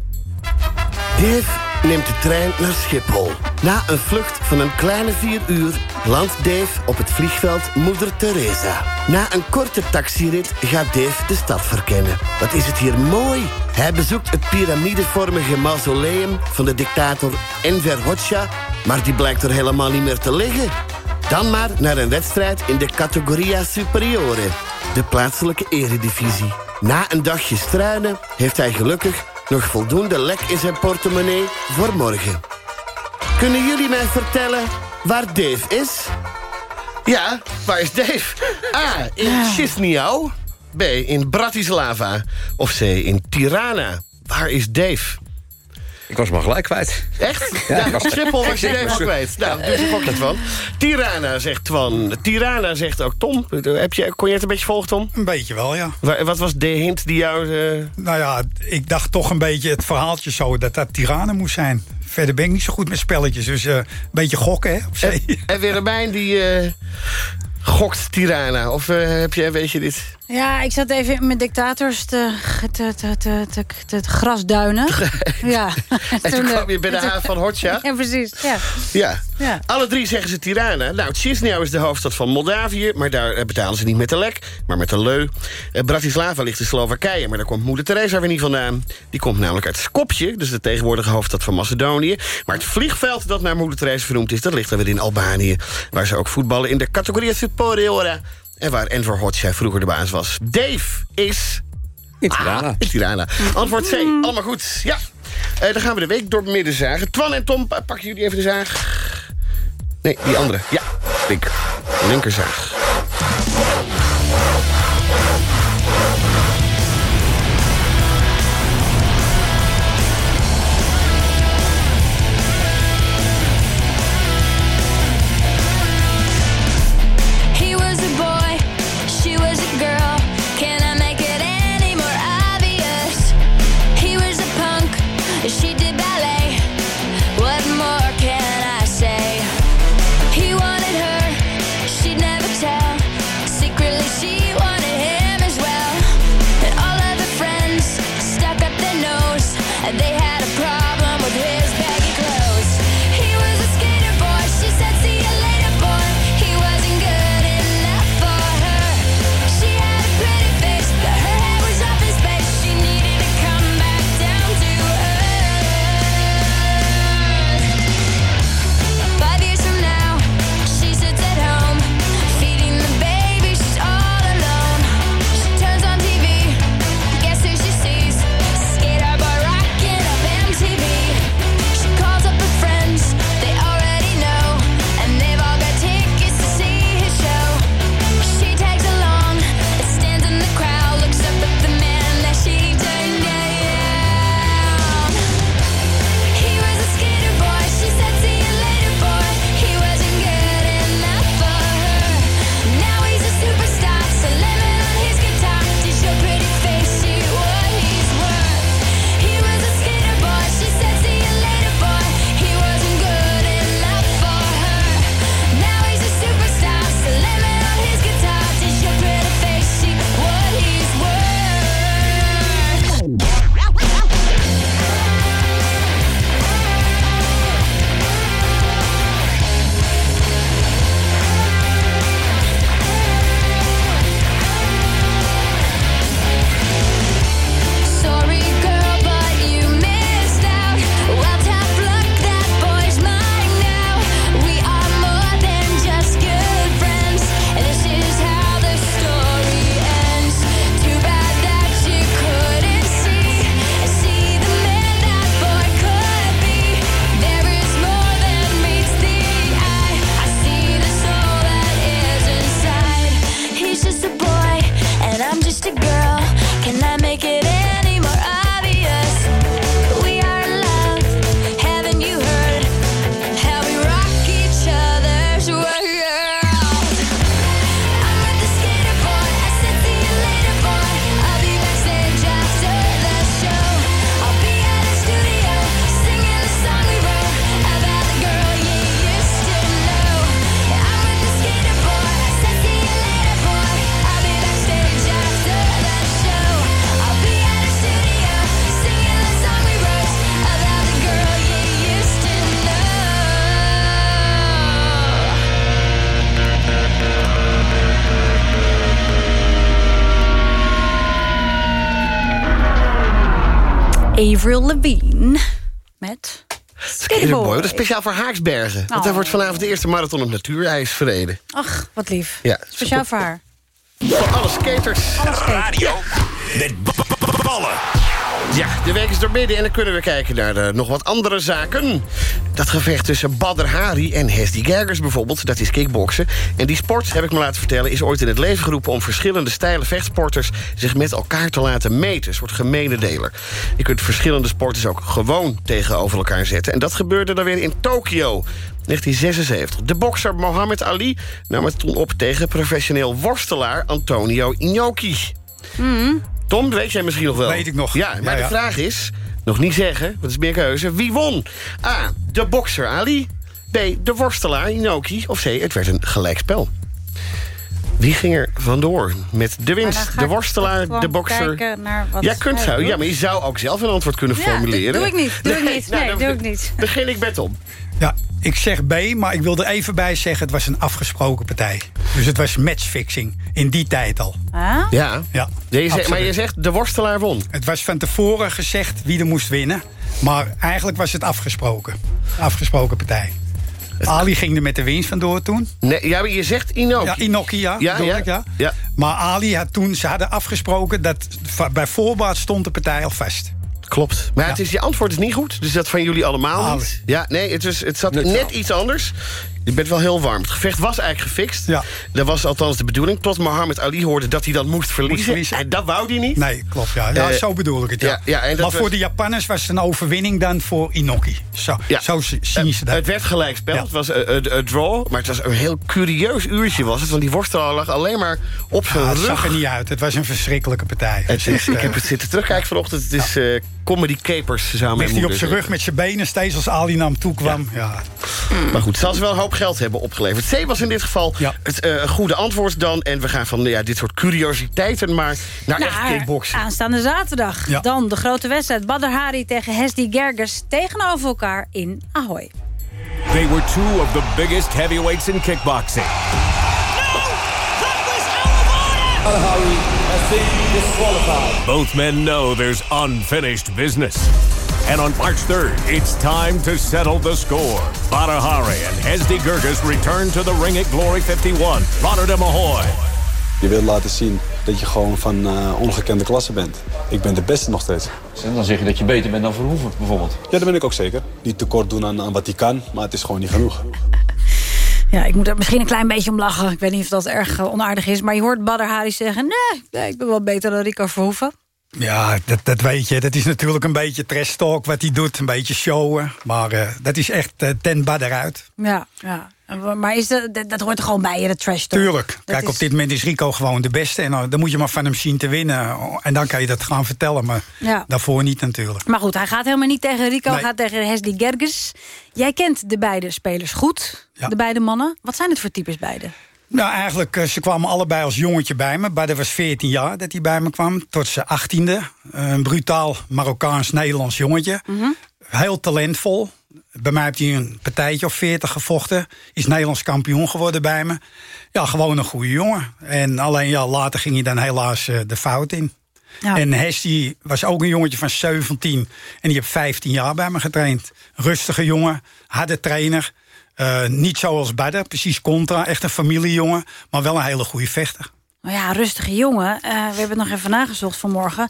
Dave neemt de trein naar Schiphol. Na een vlucht van een kleine vier uur landt Dave op het vliegveld Moeder Teresa. Na een korte taxirit gaat Dave de stad verkennen. Wat is het hier mooi! Hij bezoekt het piramidevormige mausoleum van de dictator Enver Hoxha... maar die blijkt er helemaal niet meer te liggen. Dan maar naar een wedstrijd in de Categoria Superiore, de plaatselijke eredivisie. Na een dagje struinen heeft hij gelukkig nog voldoende lek in zijn portemonnee voor morgen. Kunnen jullie mij vertellen waar Dave is? Ja, waar is Dave? A. In Chisinau. B. In Bratislava. Of C. In Tirana. Waar is Dave? Ik was maar gelijk kwijt. Echt? Ja, ja Schiphol was je even kwijt. Nou, dus ik ook het van. Tirana zegt Twan. Tirana zegt ook Tom. Heb je, kon je het een beetje volgen, Tom? Een beetje wel, ja. Wat was de hint die jou... Uh... Nou ja, ik dacht toch een beetje het verhaaltje zo... dat dat Tirana moest zijn. Verder ben ik niet zo goed met spelletjes. Dus uh, een beetje gokken, hè, op zee. En, en Willemijn, die... Uh, gokt Tirana? Of heb je, weet je dit? Ja, ik zat even met dictators te, te, te, te, te, te grasduinen. ja. en toen kwam je bij de haven van Hotja. Ja, precies. Ja. ja. Ja. Alle drie zeggen ze Tirana. Nou, Chisinau is de hoofdstad van Moldavië... maar daar betalen ze niet met de lek, maar met de leu. Bratislava ligt in Slowakije, maar daar komt moeder Teresa weer niet vandaan. Die komt namelijk uit Skopje, dus de tegenwoordige hoofdstad van Macedonië. Maar het vliegveld dat naar moeder Teresa vernoemd is... dat ligt dan weer in Albanië, waar ze ook voetballen in de categorie Superiore... En waar Enver Hoxha vroeger de baas was. Dave is... In Tirana. Ah, in Tirana. Antwoord C. Allemaal goed. Ja. Uh, dan gaan we de week door midden zagen. Twan en Tom, pakken jullie even de zaag. Nee, die andere. Ja, linker. Linkerzaag. Avril Lavigne met... Skaterboy, dat is speciaal voor Haaksbergen. Want Oh. daar wordt vanavond de eerste marathon op natuurijs verreden. Ach, wat lief. Ja, Speciaal voor haar. Voor alle skaters. Radio met ballen. Ja, de week is door midden en dan kunnen we kijken naar de, nog wat andere zaken. Dat gevecht tussen Badr Hari en Hesdy Gergers bijvoorbeeld, dat is kickboksen. En die sport, heb ik me laten vertellen, is ooit in het leven geroepen... om verschillende stijle vechtsporters zich met elkaar te laten meten. Een soort gemene deler. Je kunt verschillende sporters ook gewoon tegenover elkaar zetten. En dat gebeurde dan weer in Tokio. 1976. De bokser Mohammed Ali nam het toen op tegen professioneel worstelaar Antonio Inoki. Tom, weet jij misschien nog wel? Weet ik nog. Ja, maar Ja, de ja. vraag is, nog niet zeggen, wat is meer keuze... wie won? A, de bokser Ali. B, de worstelaar Inoki. Of C, het werd een gelijkspel. Wie ging er vandoor met de winst? De worstelaar, de bokser... kijken naar wat Jij kunt hij zo, doet. ja, maar je zou ook zelf een antwoord kunnen Ja, formuleren. doe ik niet, doe ik niet. Nee, dan doe ik niet. Begin ik met Tom. Ja, ik zeg B, maar ik wil er even bij zeggen... het was een afgesproken partij. Dus het was matchfixing. In die tijd al. Ah? Ja. Ja, Je zegt- maar je zegt de worstelaar won. Het was van tevoren gezegd wie er moest winnen. Maar eigenlijk was het afgesproken. Afgesproken partij. Ali ging er met de winst vandoor toen. Nee, ja, maar je zegt Inoki. Ja, Inoki, ja. Ja, ja, ik, ja. ja. Maar Ali had toen, ze hadden afgesproken... dat bij voorbaat stond de partij al vast. Klopt. Maar het is, je antwoord is niet goed. Dus dat van jullie allemaal Ali. niet. Ja, nee, het, is, het zat net iets anders. Je bent wel heel warm. Het gevecht was eigenlijk gefixt. Ja. Dat was althans de bedoeling. Tot Mohammed Ali hoorde dat hij dan moest verliezen. verliezen. En dat wou hij niet. Nee, klopt, ja. ja Eh, zo bedoel ik het, ja. ja, dat maar was- voor de Japanners was het een overwinning dan voor Inoki. Zo, Ja. zo zien ze dat. Het werd gelijkspel. Het was een- draw. Maar het was een heel curieus uurtje was het. Want die worstelaar lag alleen maar op zijn Ja, het rug. zag er niet uit. Het was een verschrikkelijke partij. Het is, ik eh, heb het zitten terugkijken vanochtend. Het is eh, comedy capers, mijn Ligt hij op zijn rug met zijn benen steeds als Ali naar hem toe kwam. Ja. Maar goed, zal ze wel een hoop geld hebben opgeleverd. C was in dit geval Ja. het eh, goede antwoord dan. En we gaan van ja, dit soort curiositeiten maar naar echt kickboksen. aanstaande zaterdag. Ja. Dan de grote wedstrijd Badr Hari tegen Hesdy Gerges tegenover elkaar in Ahoy. They were two of the biggest heavyweights in kickboxing. Both men know there's unfinished business. And on March 3rd, it's time to settle the score. Badr Hari and Hesdy Gurgis return to the ring at Glory 51, Rotterdam Ahoy. Je wilt laten zien dat je gewoon van eh, ongekende klasse bent. Ik ben de beste nog steeds. En dan zeg je dat je beter bent dan Verhoeven, bijvoorbeeld. Ja, dat ben ik ook zeker. Niet tekort doen aan, aan wat hij kan, maar het is gewoon niet genoeg. Ja, ik moet er misschien een klein beetje om lachen. Ik weet niet of dat erg eh, onaardig is. Maar je hoort Badr Hari zeggen... nee, nee, ik ben wel beter dan Rico Verhoeven. Ja, dat, dat weet je. Dat is natuurlijk een beetje trash talk wat hij doet. Een beetje showen. Maar eh, dat is echt eh, ten bad eruit. Ja, ja. Maar is dat, dat, dat hoort er gewoon bij, hè, de trash talk. Tuurlijk. Dat Kijk, is- op dit moment is Rico gewoon de beste. En dan, dan moet je maar van hem zien te winnen. En dan kan je dat gaan vertellen. Maar Ja. daarvoor niet natuurlijk. Maar goed, hij gaat helemaal niet tegen Rico, hij gaat tegen Hesdy Gerges. Jij kent de beide spelers goed, Ja. de beide mannen. Wat zijn het voor types beide? Nou, eigenlijk, eh, ze kwamen allebei als jongetje bij me. Badr was 14 jaar dat hij bij me kwam. Tot zijn 18e. Een brutaal Marokkaans-Nederlands jongetje. Heel talentvol. Bij mij heeft hij een partijtje of 40 gevochten. Is Nederlands kampioen geworden bij me. Ja, gewoon een goede jongen. En alleen ja, later ging hij dan helaas eh, de fout in. Ja. En Hesty was ook een jongetje van 17. En die heeft 15 jaar bij me getraind. Rustige jongen, harde trainer. Eh, niet zoals Badr, precies contra. Echt een familiejongen, maar wel een hele goede vechter. Nou ja, rustige jongen. Eh, we hebben het nog even nagezocht vanmorgen.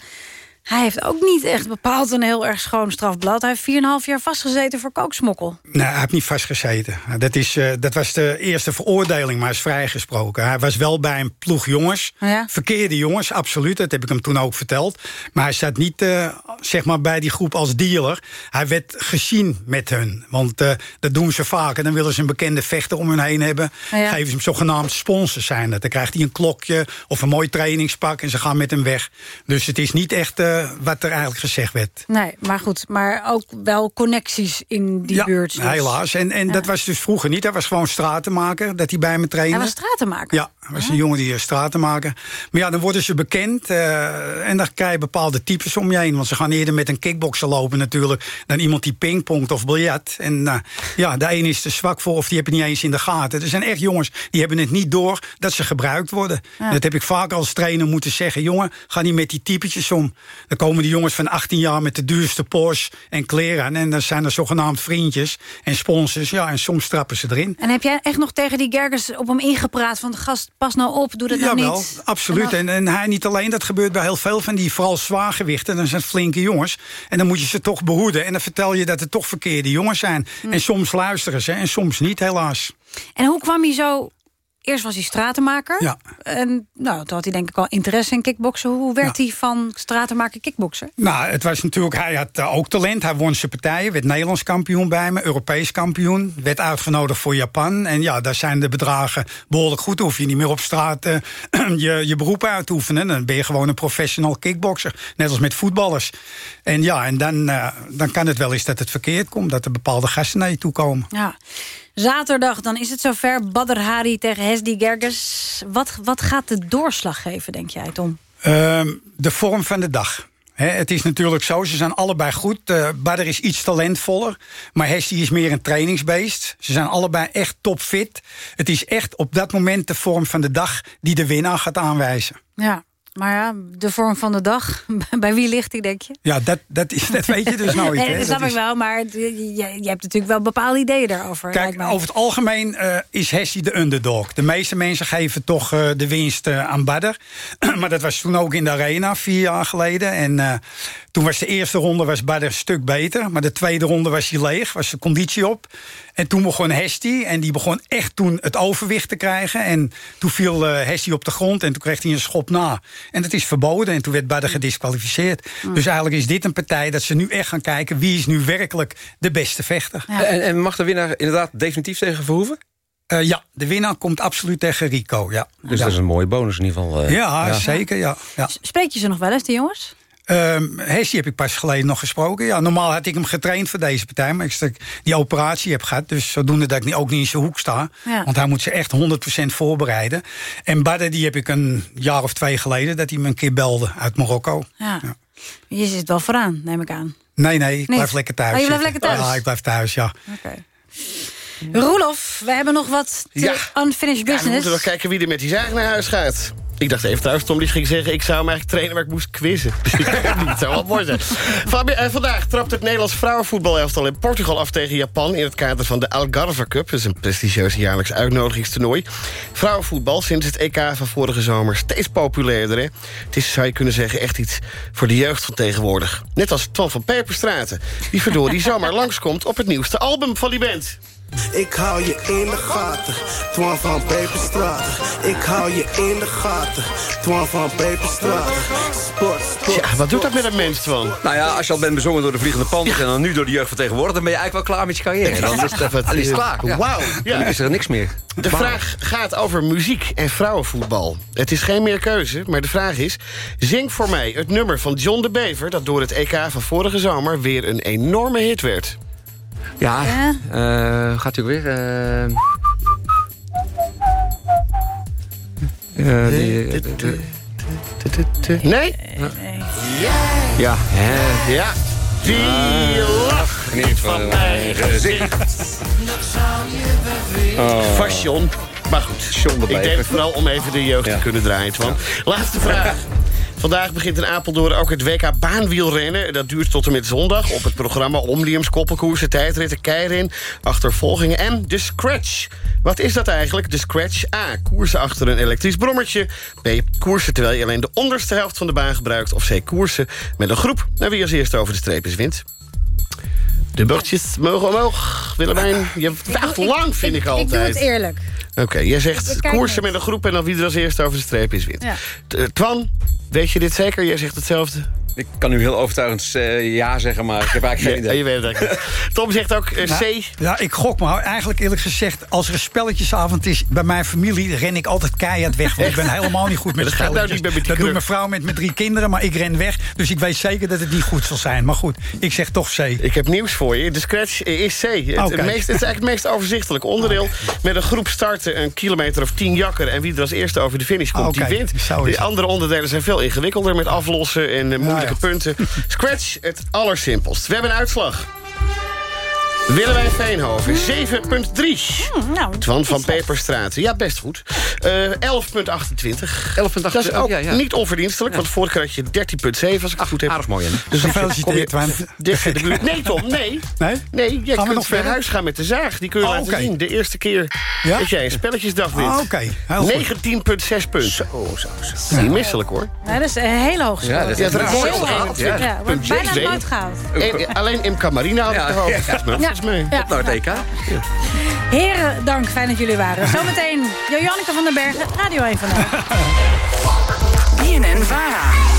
Hij heeft ook niet echt bepaald een heel erg schoon strafblad. Hij heeft 4,5 jaar vastgezeten voor kooksmokkel. Nee, hij heeft niet vastgezeten. Dat, is, eh, dat was de eerste veroordeling, maar hij is vrijgesproken. Hij was wel bij een ploeg jongens. Ja. Verkeerde jongens, absoluut. Dat heb ik hem toen ook verteld. Maar hij zat niet eh, zeg maar bij die groep als dealer. Hij werd gezien met hun. Want eh, dat doen ze vaker. Dan willen ze een bekende vechter om hun heen hebben. Ja. Geven ze hem zogenaamd sponsors zijn dat. Dan krijgt hij een klokje of een mooi trainingspak... en ze gaan met hem weg. Dus het is niet echt eh, wat er eigenlijk gezegd werd. Nee, maar goed. Maar ook wel connecties in die ja, buurt. dus. helaas. En, en Ja. dat was dus vroeger niet. Hij was gewoon stratenmaker, dat hij bij me trainde. Hij was stratenmaker. Ja, hij was een jongen die eh, straten maken. Maar ja, dan worden ze bekend. eh, en dan krijg je bepaalde types om je heen. Want ze gaan eerder met een kickbokser lopen natuurlijk... dan iemand die pingpongt of biljart. En ja, de een is te zwak voor of die hebben niet eens in de gaten. Er zijn echt jongens die hebben het niet door dat ze gebruikt worden. Dat heb ik vaak als trainer moeten zeggen. Jongen, ga niet met die typetjes om. Dan komen die jongens van 18 jaar met de duurste Porsche en kleren aan. En dan zijn er zogenaamd vriendjes en sponsors. Ja, en soms trappen ze erin. En heb jij echt nog tegen die Gerges op hem ingepraat... van gast, pas nou op, doe dat nou Jawel, niet? absoluut. En, en hij niet alleen, dat gebeurt bij heel veel van die vooral zwaargewichten. Dan zijn het flinke jongens. En dan moet je ze toch behoeden. En dan vertel je dat het toch verkeerde jongens zijn. Hm. En soms luisteren ze en soms niet, helaas. En hoe kwam hij zo... Eerst was hij stratenmaker. Ja. En nou, toen had hij denk ik al interesse in kickboksen. Hoe werd hij van stratenmaker kickbokser? Nou, het was natuurlijk, hij had eh, ook talent. Hij won zijn partijen, werd Nederlands kampioen bij me, Europees kampioen. Werd uitgenodigd voor Japan. En ja, daar zijn de bedragen behoorlijk goed. Dan hoef je niet meer op straat eh, je, je beroep uit te oefenen. Dan ben je gewoon een professional kickbokser. Net als met voetballers. En ja, en dan, eh, dan kan het wel eens dat het verkeerd komt. Dat er bepaalde gasten naar je toe komen. Ja. Zaterdag, dan is het zover. Badr Hari tegen Hesdy Gerges. Wat, wat gaat de doorslag geven, denk jij, Tom? Ehm, de vorm van de dag. Het is natuurlijk zo, ze zijn allebei goed. Uh, Badr is iets talentvoller, maar Hesdy is meer een trainingsbeest. Ze zijn allebei echt topfit. Het is echt op dat moment de vorm van de dag... die de winnaar gaat aanwijzen. Ja, maar ja, de vorm van de dag, bij wie ligt die, denk je? Ja, dat, dat, is, dat weet je dus nooit. nee, dat snap ik is- wel, maar je, je- hebt natuurlijk wel bepaalde ideeën daarover. lijkt Kijk, over het algemeen eh, is Hessie de underdog. De meeste mensen geven toch eh, de winst eh, aan Badder. maar dat was toen ook in de arena, vier jaar geleden. En toen was de eerste ronde was Badder een stuk beter. Maar de tweede ronde was hij leeg, was de conditie op. En toen begon Hestie en die begon echt toen het overwicht te krijgen. En toen viel eh Hestie op de grond en toen kreeg hij een schop na. En dat is verboden en toen werd Badder gedisqualificeerd. Dus eigenlijk is dit een partij dat ze nu echt gaan kijken... wie is nu werkelijk de beste vechter. En, en mag de winnaar inderdaad definitief tegen Verhoeven? Eh, ja, de winnaar komt absoluut tegen Rico, ja. Dus ja. dat is een mooie bonus in ieder geval. eh. ja, zeker, ja. ja. Spreek je ze nog wel eens, de jongens? Ehm Hessie heb ik pas geleden nog gesproken. Ja, normaal had ik hem getraind voor deze partij... maar ik die operatie heb gehad. Dus zodoende dat ik niet, ook niet in zijn hoek sta. Ja. Want hij moet ze echt 100% voorbereiden. En Badde, die heb ik een jaar of twee geleden... dat hij me een keer belde uit Marokko. Ja. Je zit wel vooraan, neem ik aan. Nee, nee, ik blijf lekker thuis. Oh, je blijft lekker thuis? Ja, ik blijf thuis, ja. Oké. Roelof, we hebben nog wat te Ja. unfinished Ja, we business. moeten nog kijken wie er met die zaag naar huis gaat. Ik dacht even trouwens, Tom die ging zeggen... ik zou hem eigenlijk trainen, maar ik moest quizzen. Niet, zou wel mooi zijn. Fabi- eh, vandaag trapt het Nederlands vrouwenvoetbalelftal in Portugal af tegen Japan... in het kader van de Algarve Cup. Dat is een prestigieus jaarlijks uitnodigingstoernooi. Vrouwenvoetbal sinds het EK van vorige zomer steeds populairder. Hè? Het is, zou je kunnen zeggen, echt iets voor de jeugd van tegenwoordig. Net als Twan van Peperstraten. Die verdorie zomaar langskomt op het nieuwste album van die band. Ik hou je in de gaten, Twan van Peperstraat. Ik hou je in de gaten, Twan van Peperstraat. Sport, sport. Ja, wat doet dat met een mens, Twan? Nou ja, als je al bent bezongen door de Vliegende Panthers... en dan nu door de jeugd van tegenwoordig... dan ben je eigenlijk wel klaar met je carrière. Dan is het, dan is het klaar. Ja. Wauw. Dan is er niks meer. De vraag gaat over muziek en vrouwenvoetbal. Het is geen meer keuze, maar de vraag is... zing voor mij het nummer van John de Bever... dat door het EK van vorige zomer weer een enorme hit werd. Ja, eh, gaat u weer... die, Nee? Ja. hè. Ja. Die lach niet van mijn gezicht. Oh. Vast John. Maar goed, John de ik deed het vooral om even de jeugd te kunnen draaien, Twan. Laatste vraag. Vandaag begint in Apeldoorn ook het WK baanwielrennen. Dat duurt tot en met zondag op het programma Omniums, koppelkoersen, tijdritten, keirin, achtervolgingen en de Scratch. Wat is dat eigenlijk, de Scratch? A. Koersen achter een elektrisch brommertje. B. Koersen terwijl je alleen de onderste helft van de baan gebruikt. Of C. Koersen met een groep naar wie als eerste over de streep is wint. De bordjes mogen omhoog. Willemijn, je vraagt lang, vind ik, altijd. Ik doe het eerlijk. Oké, jij zegt koersen met een groep... en dan wie er als eerste over de streep is wint. Ja. Twan, weet je dit zeker? Jij zegt hetzelfde. Ik kan nu heel overtuigend eh, ja zeggen, maar ik heb eigenlijk geen Ja, idee. je weet het niet. Tom zegt ook eh, C. Ja, ja, ik gok maar. Eigenlijk eerlijk gezegd, als er een spelletjesavond is... bij mijn familie ren ik altijd keihard weg. Want ik ben helemaal niet goed met Dat gaat nou niet met die dat doet mijn vrouw met mijn drie kinderen, maar ik ren weg. Dus ik weet zeker dat het niet goed zal zijn. Maar goed, ik zeg toch C. Ik heb nieuws voor je. De scratch is C. Het, meest, het is eigenlijk het meest overzichtelijk onderdeel. Met een groep starten, een kilometer of tien jakker... en wie er als eerste over de finish komt, die wint. De andere onderdelen zijn veel ingewikkelder... met aflossen en eh, moeilijke ja. punten. Scratch, het allersimpelst. We hebben een uitslag. Willemijn Veenhoven, 7,3. nou, Twan van Peperstraat. Ja, best goed. Eh 11,28. 11,28, Dat is ook ja, ja. niet onverdienstelijk, want vorige keer had je 13,7 als ik het goed heb. Aardig mooi, hè? Dus dan Gefeliciteerd, Twan. Nee, Tom, nee. Nee? Nee, jij Gaan we kunt nog naar huis gaan met de zaag. Die kun je Oh, laten zien. De eerste keer Ja? dat jij een spelletjesdag wint. Ah, oké. Heel goed. 19,6 punten. Zo, zo, zo. Niet misselijk, hoor. Ja, dat is een hele hoog Ja, dat is Ja, dat een is heel hoog. Ja. Wordt bijna nooit gehaald. Alleen Imca Marina had ik Ja. Ja. Mij. Ja. Nou, het EK. Heren, dank. Fijn dat jullie waren. Zometeen Joanneke van den Bergen, Radio 1 vandaag. BNN Vara.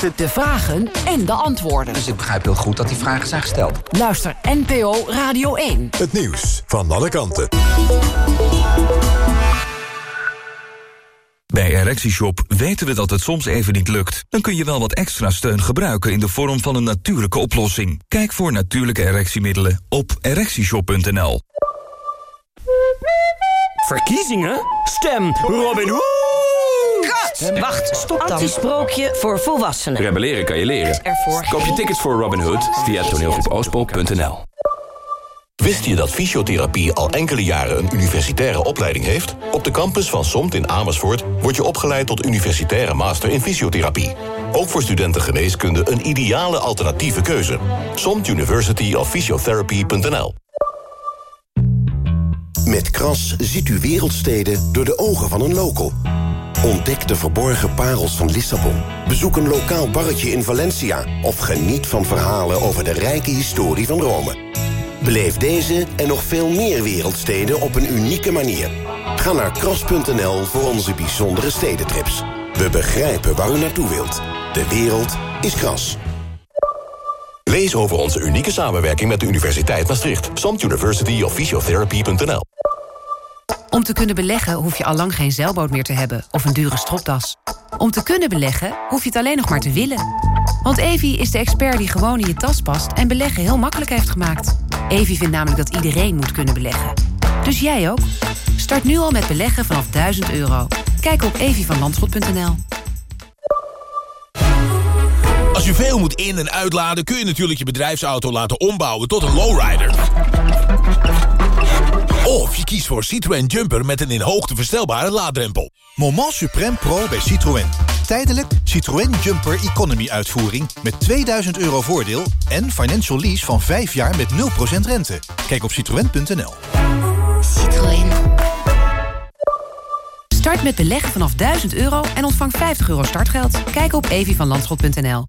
De vragen en de antwoorden. Dus ik begrijp heel goed dat die vragen zijn gesteld. Luister NPO Radio 1. Het nieuws van alle kanten. Bij ErectieShop weten we dat het soms even niet lukt. Dan kun je wel wat extra steun gebruiken in de vorm van een natuurlijke oplossing. Kijk voor natuurlijke erectiemiddelen op ErectieShop.nl. Verkiezingen? Stem Robin Hood! Wacht, stop dan. Antisprookje voor volwassenen. Rebelleren kan je leren. Koop je tickets voor Robin Hood via toneelgroepoostpol.nl. Wist je dat fysiotherapie al enkele jaren een universitaire opleiding heeft? Op de campus van SOMT in Amersfoort word je opgeleid tot universitaire master in fysiotherapie. Ook voor studenten geneeskunde een ideale alternatieve keuze. SOMT University of Physiotherapy.nl Met Kras ziet u wereldsteden door de ogen van een local. Ontdek de verborgen parels van Lissabon. Bezoek een lokaal barretje in Valencia. Of geniet van verhalen over de rijke historie van Rome. Beleef deze en nog veel meer wereldsteden op een unieke manier. Ga naar kras.nl voor onze bijzondere stedentrips. We begrijpen waar u naartoe wilt. De wereld is kras. Lees over onze unieke samenwerking met de Universiteit Maastricht. SOMT University of Om te kunnen beleggen hoef je al lang geen zeilboot meer te hebben of een dure stropdas. Om te kunnen beleggen hoef je het alleen nog maar te willen. Want Evi is de expert die gewoon in je tas past en beleggen heel makkelijk heeft gemaakt. Evi vindt namelijk dat iedereen moet kunnen beleggen. Dus jij ook? Start nu al met beleggen vanaf 1000 euro. Kijk op evievanlandschot.nl. Als je veel moet in- en uitladen... kun je natuurlijk je bedrijfsauto laten ombouwen tot een lowrider. Of je kiest voor Citroën Jumper met een in hoogte verstelbare laadrempel. Moment Supreme Pro bij Citroën. Tijdelijk Citroën Jumper Economy uitvoering met 2000 euro voordeel... en financial lease van 5 jaar met 0% rente. Kijk op citroën.nl. Citroën. Start met beleggen vanaf 1000 euro en ontvang 50 euro startgeld. Kijk op evievanlandschot.nl.